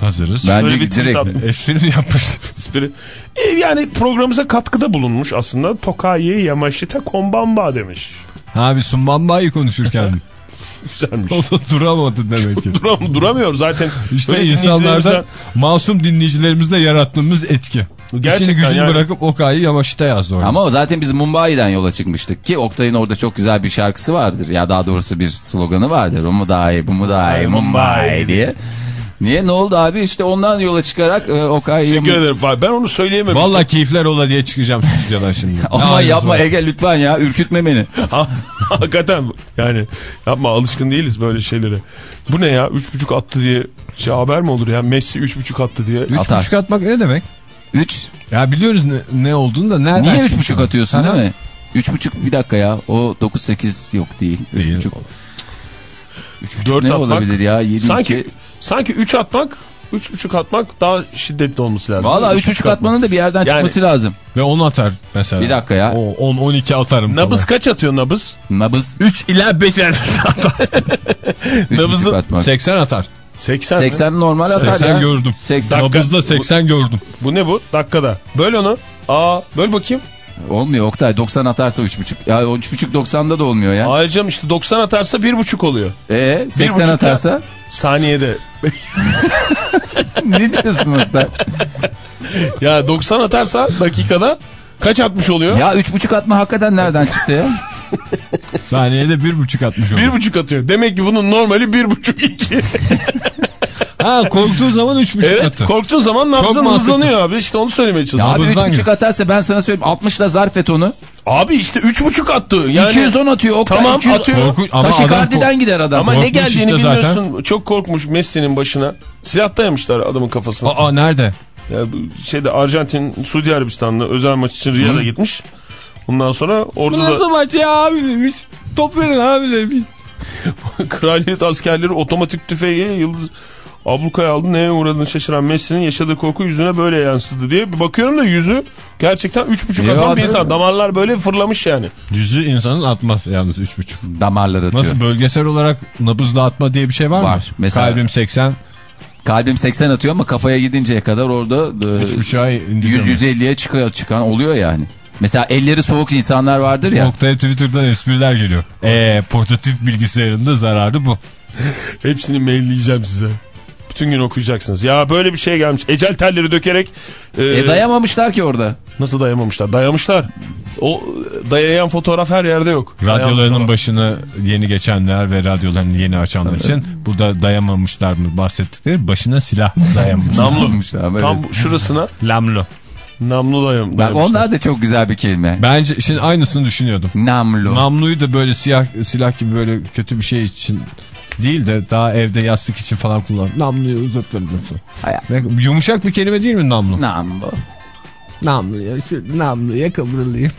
Hazırız. Bence bir direkt. Espri yapmış. Espri. E, yani programımıza katkıda bulunmuş aslında. Tokayi Yamashita Konbanba demiş. Ha bir Sumbamba'yı konuşurken. Güzelmiş. o da duramadı demek ki. Duram, duramıyor zaten. İşte Böyle insanlardan dinleyicilerimizden- masum dinleyicilerimizle yarattığımız etki. Gerçekten İşini gücünü yani. bırakıp Okay'ı Yamaşita yazdı orada. Ama o zaten biz Mumbai'den yola çıkmıştık ki Oktay'ın orada çok güzel bir şarkısı vardır. Ya daha doğrusu bir sloganı vardır. O mu daha iyi, bu mu daha iyi, Mumbai diye. Niye ne oldu abi işte ondan yola çıkarak e, Okay Teşekkür ederim. Fahir. Ben onu söyleyememiştim. Vallahi keyifler ola diye çıkacağım stüdyodan şimdi. Ama yapma var? Ege lütfen ya ürkütme beni. Ha- Hakikaten yani yapma alışkın değiliz böyle şeylere. Bu ne ya 3.5 attı diye şey haber mi olur ya Messi 3.5 attı diye. Üç Atar. buçuk atmak ne demek? 3. Ya biliyoruz ne, ne olduğunu da nereden Niye çıkmış 3,5 o? atıyorsun Aha. değil mi? 3,5 bir dakika ya. O 9-8 yok değil. 3,5. 3,5 Dört ne atmak- olabilir ya? 7 Sanki sanki 3 atmak 3,5 atmak daha şiddetli olması lazım. Valla Üç 3,5 atmanın da bir yerden Yani- çıkması lazım. Ve 10 atar mesela. Bir dakika ya. O 10 12 atarım Nabız falan. kaç atıyor nabız? Nabız 3 ila 5 atar. 3,5 Nabızı- atmak. 80 atar. 80, 80 normal atar 80 ya. gördüm. 80 Nabızda 80 gördüm. Bu ne bu? Dakikada. Böl onu. Aa böl bakayım. Olmuyor Oktay 90 atarsa 3,5. Ya 3,5 90'da da olmuyor ya. Hayır canım işte 90 atarsa 1,5 oluyor. E 80 buçukta- atarsa Saniyede. ne diyorsun Oktay? ya 90 atarsa dakikada kaç atmış oluyor? Ya 3,5 atma hakikaten nereden çıktı ya? Saniyede 1,5 atmış oldu. 1,5 atıyor. Demek ki bunun normali 1,5 2. Ha korktuğu zaman 3,5 evet atı. korktuğun zaman nabzın hızlanıyor abi. İşte onu söylemeye Ya çalışıyorum. abi Nabızdan 3,5 atarsa ben sana söyleyeyim 60'la zarf et onu. Abi işte 3,5 attı. Yani 210 atıyor Oktay. Tamam, 200 atıyor. Taşikardiden gider adam. Ama ne geldiğini işte zaten. bilmiyorsun. Çok korkmuş Messi'nin başına. Silah dayamışlar adamın kafasına. Aa nerede? Ya bu şeyde Arjantin, Suudi Arabistan'da özel maç için Riyad'a gitmiş. Ondan sonra orada da maç ya abi demiş. Top verin abi demiş. kraliyet askerleri otomatik tüfeği Yıldız ablukaya aldı. Neye uğradığını şaşıran Messi'nin yaşadığı korku yüzüne böyle yansıdı diye. Bir bakıyorum da yüzü gerçekten 3,5 Ya atan bir insan. Damarlar böyle fırlamış yani. Yüzü insanın atması yalnız 3,5. Damarları atıyor. Nasıl bölgesel olarak nabızla atma diye bir şey var, mı? Var. Mesela- Kalbim 80, Kalbim 80 atıyor ama kafaya gidinceye kadar orada e, 3,5'a indiriyorum. 100-150'ye çıkıyor, çıkan oluyor yani. Mesela elleri soğuk insanlar vardır ya. Noktaya Twitter'dan espriler geliyor. Eee portatif bilgisayarında zararı bu. Hepsini mailleyeceğim size. Bütün gün okuyacaksınız. Ya böyle bir şey gelmiş. Ecel telleri dökerek e, E dayamamışlar ki orada. nasıl dayamamışlar? Dayamışlar. O e, dayayan fotoğraf her yerde yok. Radyolarının başını yeni geçenler ve radyolarını yeni açanlar için burada dayamamışlar mı bahsettikleri başına silah dayamış. Namlu. Dayamışlar, böyle. Tam şurasına Lamlu. namlu dayam, Bak onlar da çok güzel bir kelime. Bence şimdi aynısını düşünüyordum. Namlu. Namluyu da böyle siyah silah gibi böyle kötü bir şey için değil de daha evde yastık için falan kullan. Namluyu uzatılması. Yumuşak bir kelime değil mi namlu? Namlu. Namluya şu namluya kıvrılayım.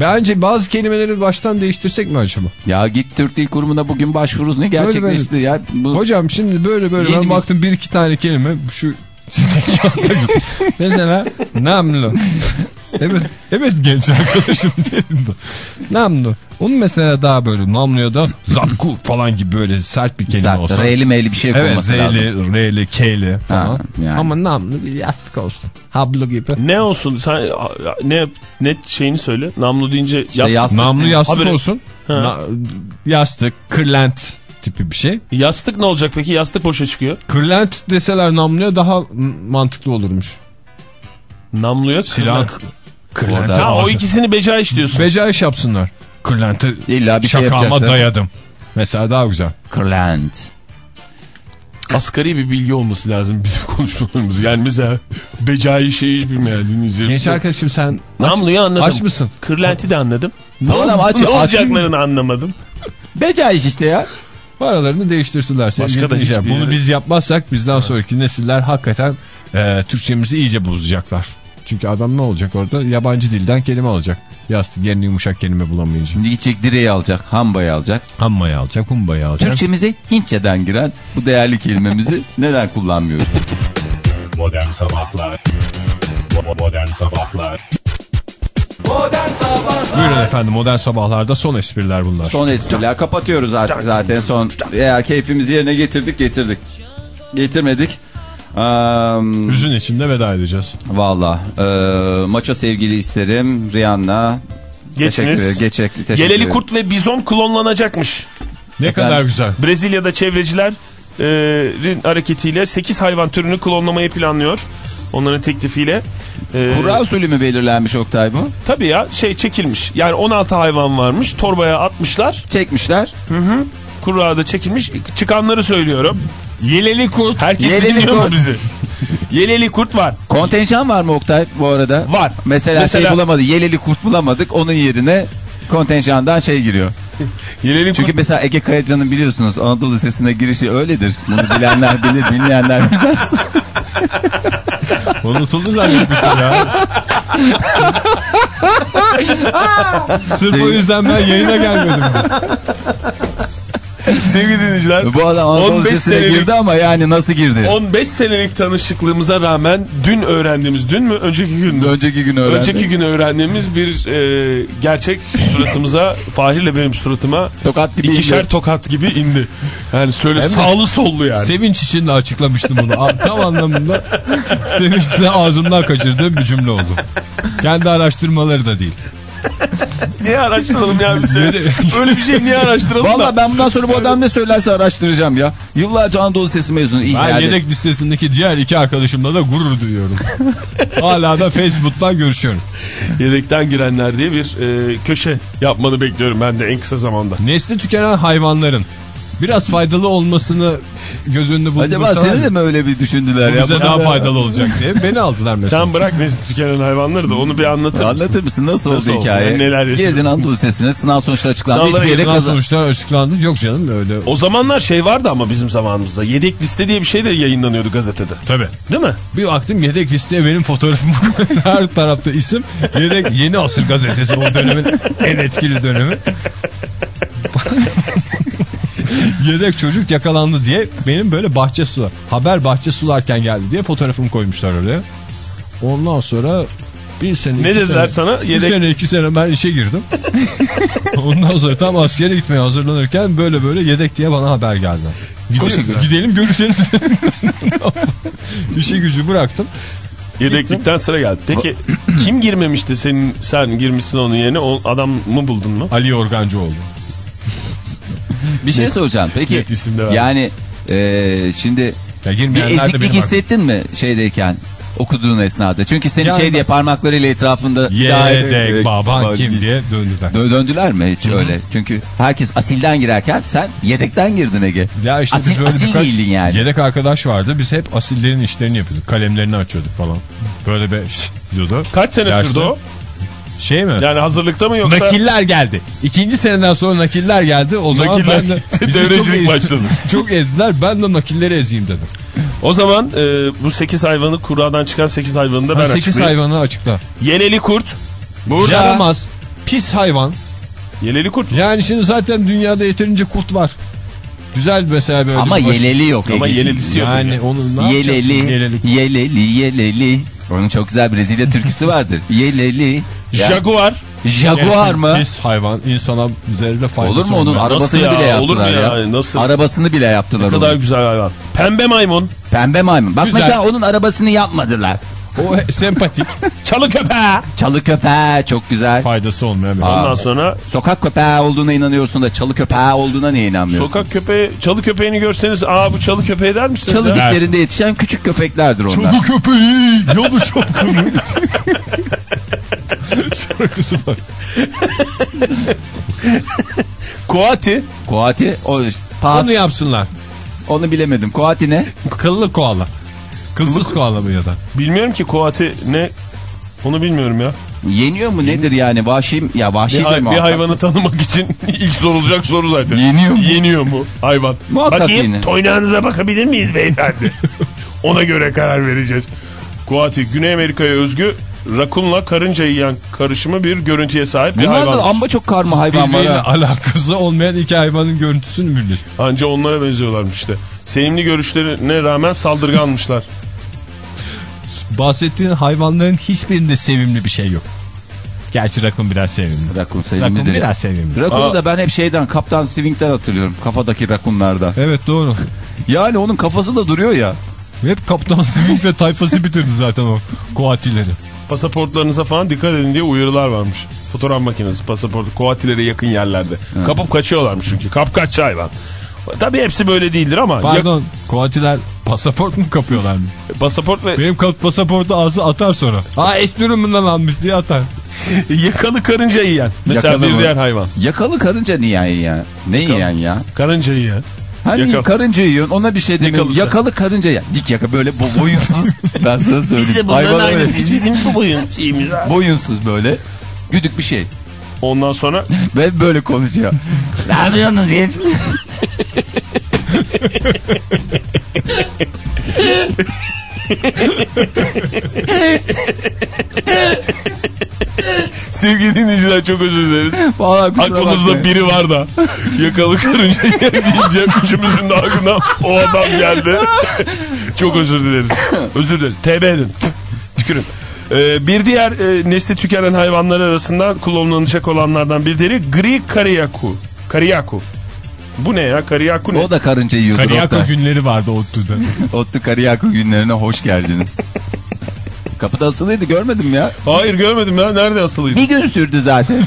Bence bazı kelimeleri baştan değiştirsek mi acaba? Ya git Türk Dil Kurumu'na bugün başvururuz. Ne gerçekleşti ya? Bu... Hocam şimdi böyle böyle Yeni ben baktım bir iki tane kelime şu Mesela namlu. Evet, evet genç arkadaşım dedim de. Namlu. Onun mesela daha böyle namluya da zakku falan gibi böyle sert bir kelime Sert, olsa. R'li meyli bir şey Evet konması lazım. Z'li, R'li, K'li falan. Ha, yani. Ama namlu bir yastık olsun. Hablo gibi. Ne olsun? Sen ne net şeyini söyle. Namlu deyince yastık. yastık. Namlu yastık Habire- olsun. Ha. Na- yastık, kırlent tipi bir şey. Yastık ne olacak peki? Yastık boşa çıkıyor. Kırlent deseler namluya daha mantıklı olurmuş. Namluya Silah kırlent. Orada- Ha o ikisini beca iş diyorsun. Becaiş yapsınlar. Kırlenti İlla bir şey şakama dayadım. Mesela daha güzel. Kırlent. Asgari bir bilgi olması lazım bizim konuşmalarımız. Yani mesela becai şey hiç bilmeyen dinleyiciler. Genç arkadaşım sen Namluyu anladım. aç mısın? Kırlenti de anladım. Ne, oldu- aç- ne aç- olacaklarını anlamadım. Becaiş işte ya. Paralarını değiştirsinler. sevgili Başka da hiçbir Bunu yere- biz yapmazsak bizden sonraki nesiller hakikaten e, Türkçemizi iyice bozacaklar. Çünkü adam ne olacak orada? Yabancı dilden kelime alacak. Yastık yerine yumuşak kelime bulamayınca. Şimdi gidecek direği alacak, hambayı alacak. Hammayı alacak, humbayı alacak. Türkçemize Hintçeden giren bu değerli kelimemizi neden kullanmıyoruz? Modern Sabahlar Modern Sabahlar Modern Sabahlar Buyurun efendim modern sabahlarda son espriler bunlar. Son espriler kapatıyoruz artık zaten son. Eğer keyfimizi yerine getirdik getirdik. Getirmedik. Um, Hüzün içinde veda edeceğiz. Valla e, maça sevgili isterim Rihanna. Geçiniz. Geçek, ederim. kurt ve bizon klonlanacakmış. Ne Efendim? kadar güzel. Brezilya'da çevrecilerin hareketiyle 8 hayvan türünü klonlamayı planlıyor. Onların teklifiyle. Ee, Kura usulü mü belirlenmiş Oktay bu? Tabii ya şey çekilmiş. Yani 16 hayvan varmış. Torbaya atmışlar. Çekmişler. Kura da çekilmiş. Çıkanları söylüyorum. Yeleli kurt. Herkes Yeleli dinliyor mu kurt. bizi? Yeleli kurt var. Kontenjan var mı Oktay bu arada? Var. Mesela, Mesela- şey bulamadı. Yeleli kurt bulamadık. Onun yerine kontenjandan şey giriyor. Yeleli Çünkü kurt. mesela Ege Kayacan'ın biliyorsunuz Anadolu Lisesi'ne girişi öyledir. Bunu bilenler bilir, bilmeyenler bilmez. Unutuldu zannetmişler ya. Sırf o yüzden ben yayına gelmedim. Sevgili dinleyiciler. Bu adam Anadolu 15 Lisesi'ne senelik- girdi ama yani nasıl girdi? 15 senelik tanışıklığımıza rağmen dün öğrendiğimiz, dün mü? Önceki gün mü? Önceki gün öğrendi. Önceki gün öğrendiğimiz bir e, gerçek suratımıza, Fahir'le benim suratıma Tokat gibi ikişer indi. tokat gibi indi. Yani söyle Hem de sağlı sollu yani. Sevinç içinde açıklamıştım bunu. Tam anlamında sevinçle ağzımdan kaçırdığım bir cümle oldu. Kendi araştırmaları da değil. niye araştıralım ya biz? Öyle bir şey niye araştıralım Valla da? ben bundan sonra bu adam ne söylerse araştıracağım ya. Yıllarca Anadolu Sesi mezunu. İyi Ben yani. yedek listesindeki diğer iki arkadaşımla da gurur duyuyorum. Hala da Facebook'tan görüşüyorum. Yedekten girenler diye bir e, köşe yapmanı bekliyorum ben de en kısa zamanda. Nesli tükenen hayvanların biraz faydalı olmasını göz önünde Acaba bulundursalar seni de mi öyle bir düşündüler ya? bize Bu- daha faydalı olacak diye beni aldılar mesela. Sen bırak nesli tükenen hayvanları da onu bir anlatır mısın? Anlatır mısın? Nasıl, Nasıl oldu oldu? hikaye? Yani neler yaşadın? Girdin Anadolu Sesi'ne sınav sonuçları açıklandı. Sınavlara Hiçbir yere Sınav kazan. sonuçlar açıklandı. Yok canım öyle. O zamanlar şey vardı ama bizim zamanımızda. Yedek liste diye bir şey de yayınlanıyordu gazetede. Tabii. Değil mi? Bir baktım yedek listeye benim fotoğrafımı. Her tarafta isim. Yedek Yeni Asır gazetesi o dönemin en etkili dönemi. yedek çocuk yakalandı diye benim böyle bahçe sular. Haber bahçe sularken geldi diye fotoğrafımı koymuşlar oraya. Ondan sonra bir sene Ne iki dediler sene, sana? Bir Yedek- sene iki sene ben işe girdim. Ondan sonra tam askere gitmeye hazırlanırken böyle böyle yedek diye bana haber geldi. Gidelim, gidelim görüşelim dedim. İşi gücü bıraktım. Yedeklikten sıra geldi. Peki kim girmemişti senin sen girmişsin onun yerine o adam mı buldun mu? Ali Organcıoğlu. Bir şey soracağım. Peki yani e, şimdi Ya bir eziklik hissettin mi şeydeyken okuduğun esnada? Çünkü seni Yani şey diye parmaklarıyla etrafında Yedek e, baban baba- kim diye döndüler. Dö- Döndüler mi hiç öyle? Çünkü herkes asilden girerken sen yedekten girdin Ege. Ya işte asil böyle asil değildin yani. yedek arkadaş vardı. Biz hep asillerin işlerini yapıyorduk. Kalemlerini açıyorduk falan. Böyle bir şşt diyordu. Kaç sene Derste. sürdü o? Şey mi? Yani hazırlıkta mı yoksa? Nakiller geldi. İkinci seneden sonra nakiller geldi. O zaman Nakiller- ben de Devrecilik başladı. çok ezdiler. Ben de nakilleri ezeyim dedim. O zaman e, bu 8 hayvanı kuradan çıkan 8 hayvanı da ben 8 açıklayayım. hayvanı açıkla. Yeleli kurt. Burada Yaramaz. Pis hayvan. Yeleli kurt. Yani şimdi zaten dünyada yeterince kurt var. Güzel mesela böyle. ama yeleli yok. Ama yelelisi yok. Yani onun ne yapacaksın? Yeleli, Yeleli. yeleli, yeleli. Onun çok güzel Brezilya türküsü vardır. Yeleli. Jaguar. Jaguar mı? Pis hayvan insana zerre faydası Olur mu onun olmayan. arabasını ya? bile Olur mu yaptılar ya. ya? Nasıl? Arabasını bile yaptılar Ne kadar onun. güzel hayvan. Pembe maymun. Pembe maymun. Bak Güzel. mesela onun arabasını yapmadılar. O sempatik Çalı köpeği. Çalı köpeği çok güzel. faydası olmayan bir Ondan sonra Sokak köpeği olduğuna inanıyorsun da çalı köpeği olduğuna niye inanmıyorsun? sokak köpeği, çalı köpeğini görseniz aa bu çalı köpeği der misiniz? Çalı diklerinde yetişen küçük köpeklerdir onlar. Çabuk köpeği yolu şapkını. Şarkısı var. Koati. Koati o pas. Onu yapsınlar. Onu bilemedim. Koati ne? Kıllı koala. Kılsız koala mı ya da? Bilmiyorum ki koati ne onu bilmiyorum ya. Yeniyor mu nedir yani? Vahşi ya vahşi Bir, bir, hay- bir muhakkak. hayvanı tanımak için ilk sorulacak soru zaten. Yeniyor mu? Yeniyor mu hayvan? Muhakkak Bakayım toynağınıza bakabilir miyiz beyefendi? Ona göre karar vereceğiz. Koati Güney Amerika'ya özgü rakunla karınca yiyen karışımı bir görüntüye sahip bir Bunlar da hayvan. amma çok karma hayvan var Birbiriyle ha. alakası olmayan iki hayvanın görüntüsünü bilir. Anca onlara benziyorlarmış işte. Sevimli görüşlerine rağmen saldırganmışlar. Bahsettiğin hayvanların hiçbirinde sevimli bir şey yok. Gerçi rakun biraz sevimli. Rakun Rakun sevimlidir ya. biraz sevimli. Rakunu Aa. da ben hep şeyden Kaptan Swing'den hatırlıyorum. Kafadaki rakunlardan. Evet doğru. Yani onun kafası da duruyor ya. Hep Kaptan Swing ve tayfası bitirdi zaten o koatileri. Pasaportlarınıza falan dikkat edin diye uyarılar varmış. Fotoğraf makinesi, pasaportu, koatilere yakın yerlerde. Kapıp kaçıyorlarmış çünkü. Kapkaççı hayvan. Tabii hepsi böyle değildir ama Pardon koatiler pasaport mu kapıyorlar mı? pasaport ve Benim kap pasaportu ağzı atar sonra. Aa esnürümünden almış diye atar. yakalı karınca yiyen. Mesela Yakalı bir mı? diğer hayvan. Yakalı karınca niye ya? Ne yiyen ya? Karınca yiyen. Hani Yakalı. karınca yiyorsun ona bir şey demiyorum. Yakalısı. Yakalı karınca ya. Dik yaka böyle bo boyunsuz. ben sana söyleyeyim. Hayvan öyle. Bizim bu boyun şeyimiz var. Boyunsuz böyle. Güdük bir şey. Ondan sonra Ve böyle konuşuyor. ne yapıyorsunuz hiç? Sevgili dinleyiciler çok özür dileriz. Vallahi kusura Aklımızda bakmayın. biri var da yakalı karınca yer deyince üçümüzün de aklına o adam geldi. çok özür dileriz. Özür dileriz. TB edin. Tükürün. Ee, bir diğer e, nesli tükenen hayvanlar arasında kullanılacak olanlardan bir diğeri gri kariyaku. Kariyaku. Bu ne ya? Kariyaku ne? O da karınca yiyordur. Kariyako Oktay. günleri vardı Ottu'da. Otlu Kariyako günlerine hoş geldiniz. Kapıda asılıydı görmedim ya. Hayır görmedim ya. Nerede asılıydı? Bir gün sürdü zaten.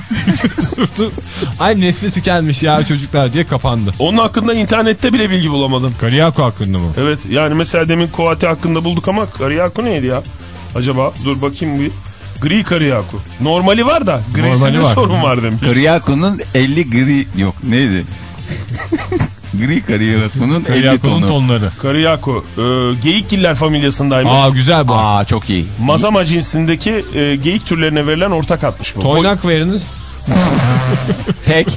Ay nesli tükenmiş ya çocuklar diye kapandı. Onun hakkında internette bile bilgi bulamadım. Kariyako hakkında mı? Evet yani mesela demin Koati hakkında bulduk ama Kariyaku neydi ya? Acaba dur bakayım bir. Gri Kariyaku. Normali var da grisinde var. sorun var demiş. Kariyako'nun 50 gri yok neydi? gri Kariyako'nun 50 Kariyako'nun tonu. tonları. Kariyaku e, geyikgiller familyasındaymış. Aa güzel bu. Aa çok iyi. Mazama cinsindeki e, geyik türlerine verilen ortak atmış bu. Toynak veriniz. Tek.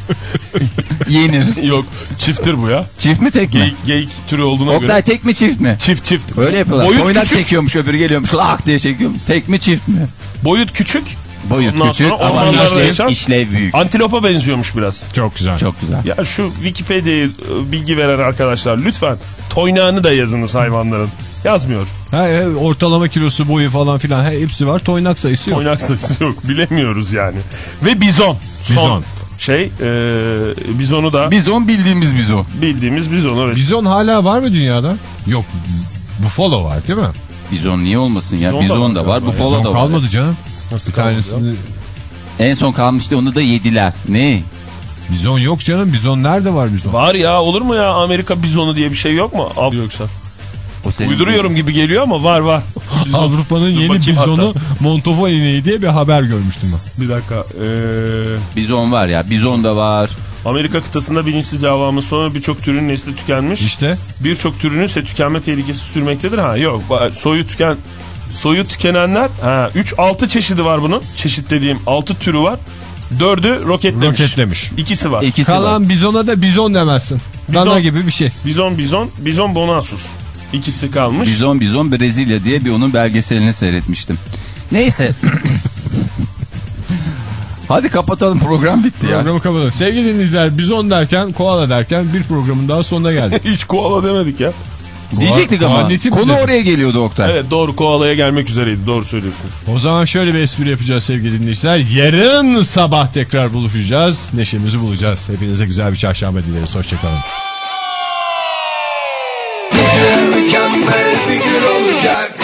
Yenir. Yok çifttir bu ya. Çift mi tek mi? Geyik, geyik türü olduğuna Oktay göre. tek mi çift mi? Çift çift. Öyle yapıyorlar. Boyut Toynak küçük, çekiyormuş öbürü geliyormuş. Lak diye çekiyormuş. Tek mi çift mi? boyut küçük. Boyut Ondan küçük ama işlev, yaşar. işlev büyük. Antilopa benziyormuş biraz. Çok güzel. Çok güzel. Ya şu Wikipedia'ya e, bilgi veren arkadaşlar lütfen toynağını da yazınız hayvanların. Yazmıyor. Ha, evet, ortalama kilosu boyu falan filan ha, hepsi var. Toynak sayısı yok. Toynak sayısı yok. Bilemiyoruz yani. Ve bizon. Son Bizon. şey e, bizonu da Bizon bildiğimiz bizon. bildiğimiz bizon evet. Bizon hala var mı dünyada? Yok. Buffalo var değil mi? Bizon niye olmasın ya? Bizon da Bizon var da var, bufalo Bizon da var. kalmadı canım. Nasıl Bir tanesini... En son kalmıştı onu da yediler. Ne? Bizon yok canım. Bizon nerede var bizon? Var ya olur mu ya Amerika bizonu diye bir şey yok mu? Abi yoksa. Uyduruyorum gibi geliyor ama var var. Avrupa'nın yeni bizonu hatta. Montofon ineği diye bir haber görmüştüm ben. Bir dakika. Ee, Bizon var ya. Bizon da var. Amerika kıtasında bilinçsiz avlanma sonra birçok türün nesli tükenmiş. İşte Birçok türünün ise tükenme tehlikesi sürmektedir. Ha yok soyu tüken soyu tükenenler ha 3 6 çeşidi var bunun. Çeşit dediğim 6 türü var. 4'ü roketlemiş. roketlemiş. İkisi var. İkisi var. Kalan bizona da bizon demezsin. Bizon- Dana gibi bir şey. Bizon bizon, bizon bonasus. İkisi kalmış. Bizon Bizon Brezilya diye bir onun belgeselini seyretmiştim. Neyse. Hadi kapatalım program bitti ya. Programı kapatalım. Sevgili dinleyiciler bizon derken koala derken bir programın daha sonuna geldik. Hiç koala demedik ya. Diyecektik ama Laneti konu bize. oraya geliyordu Oktay. Evet doğru koalaya gelmek üzereydi. Doğru söylüyorsunuz. O zaman şöyle bir espri yapacağız sevgili dinleyiciler. Yarın sabah tekrar buluşacağız. Neşemizi bulacağız. Hepinize güzel bir çarşamba dileriz. Hoşçakalın. Mükemmel bir gün olacak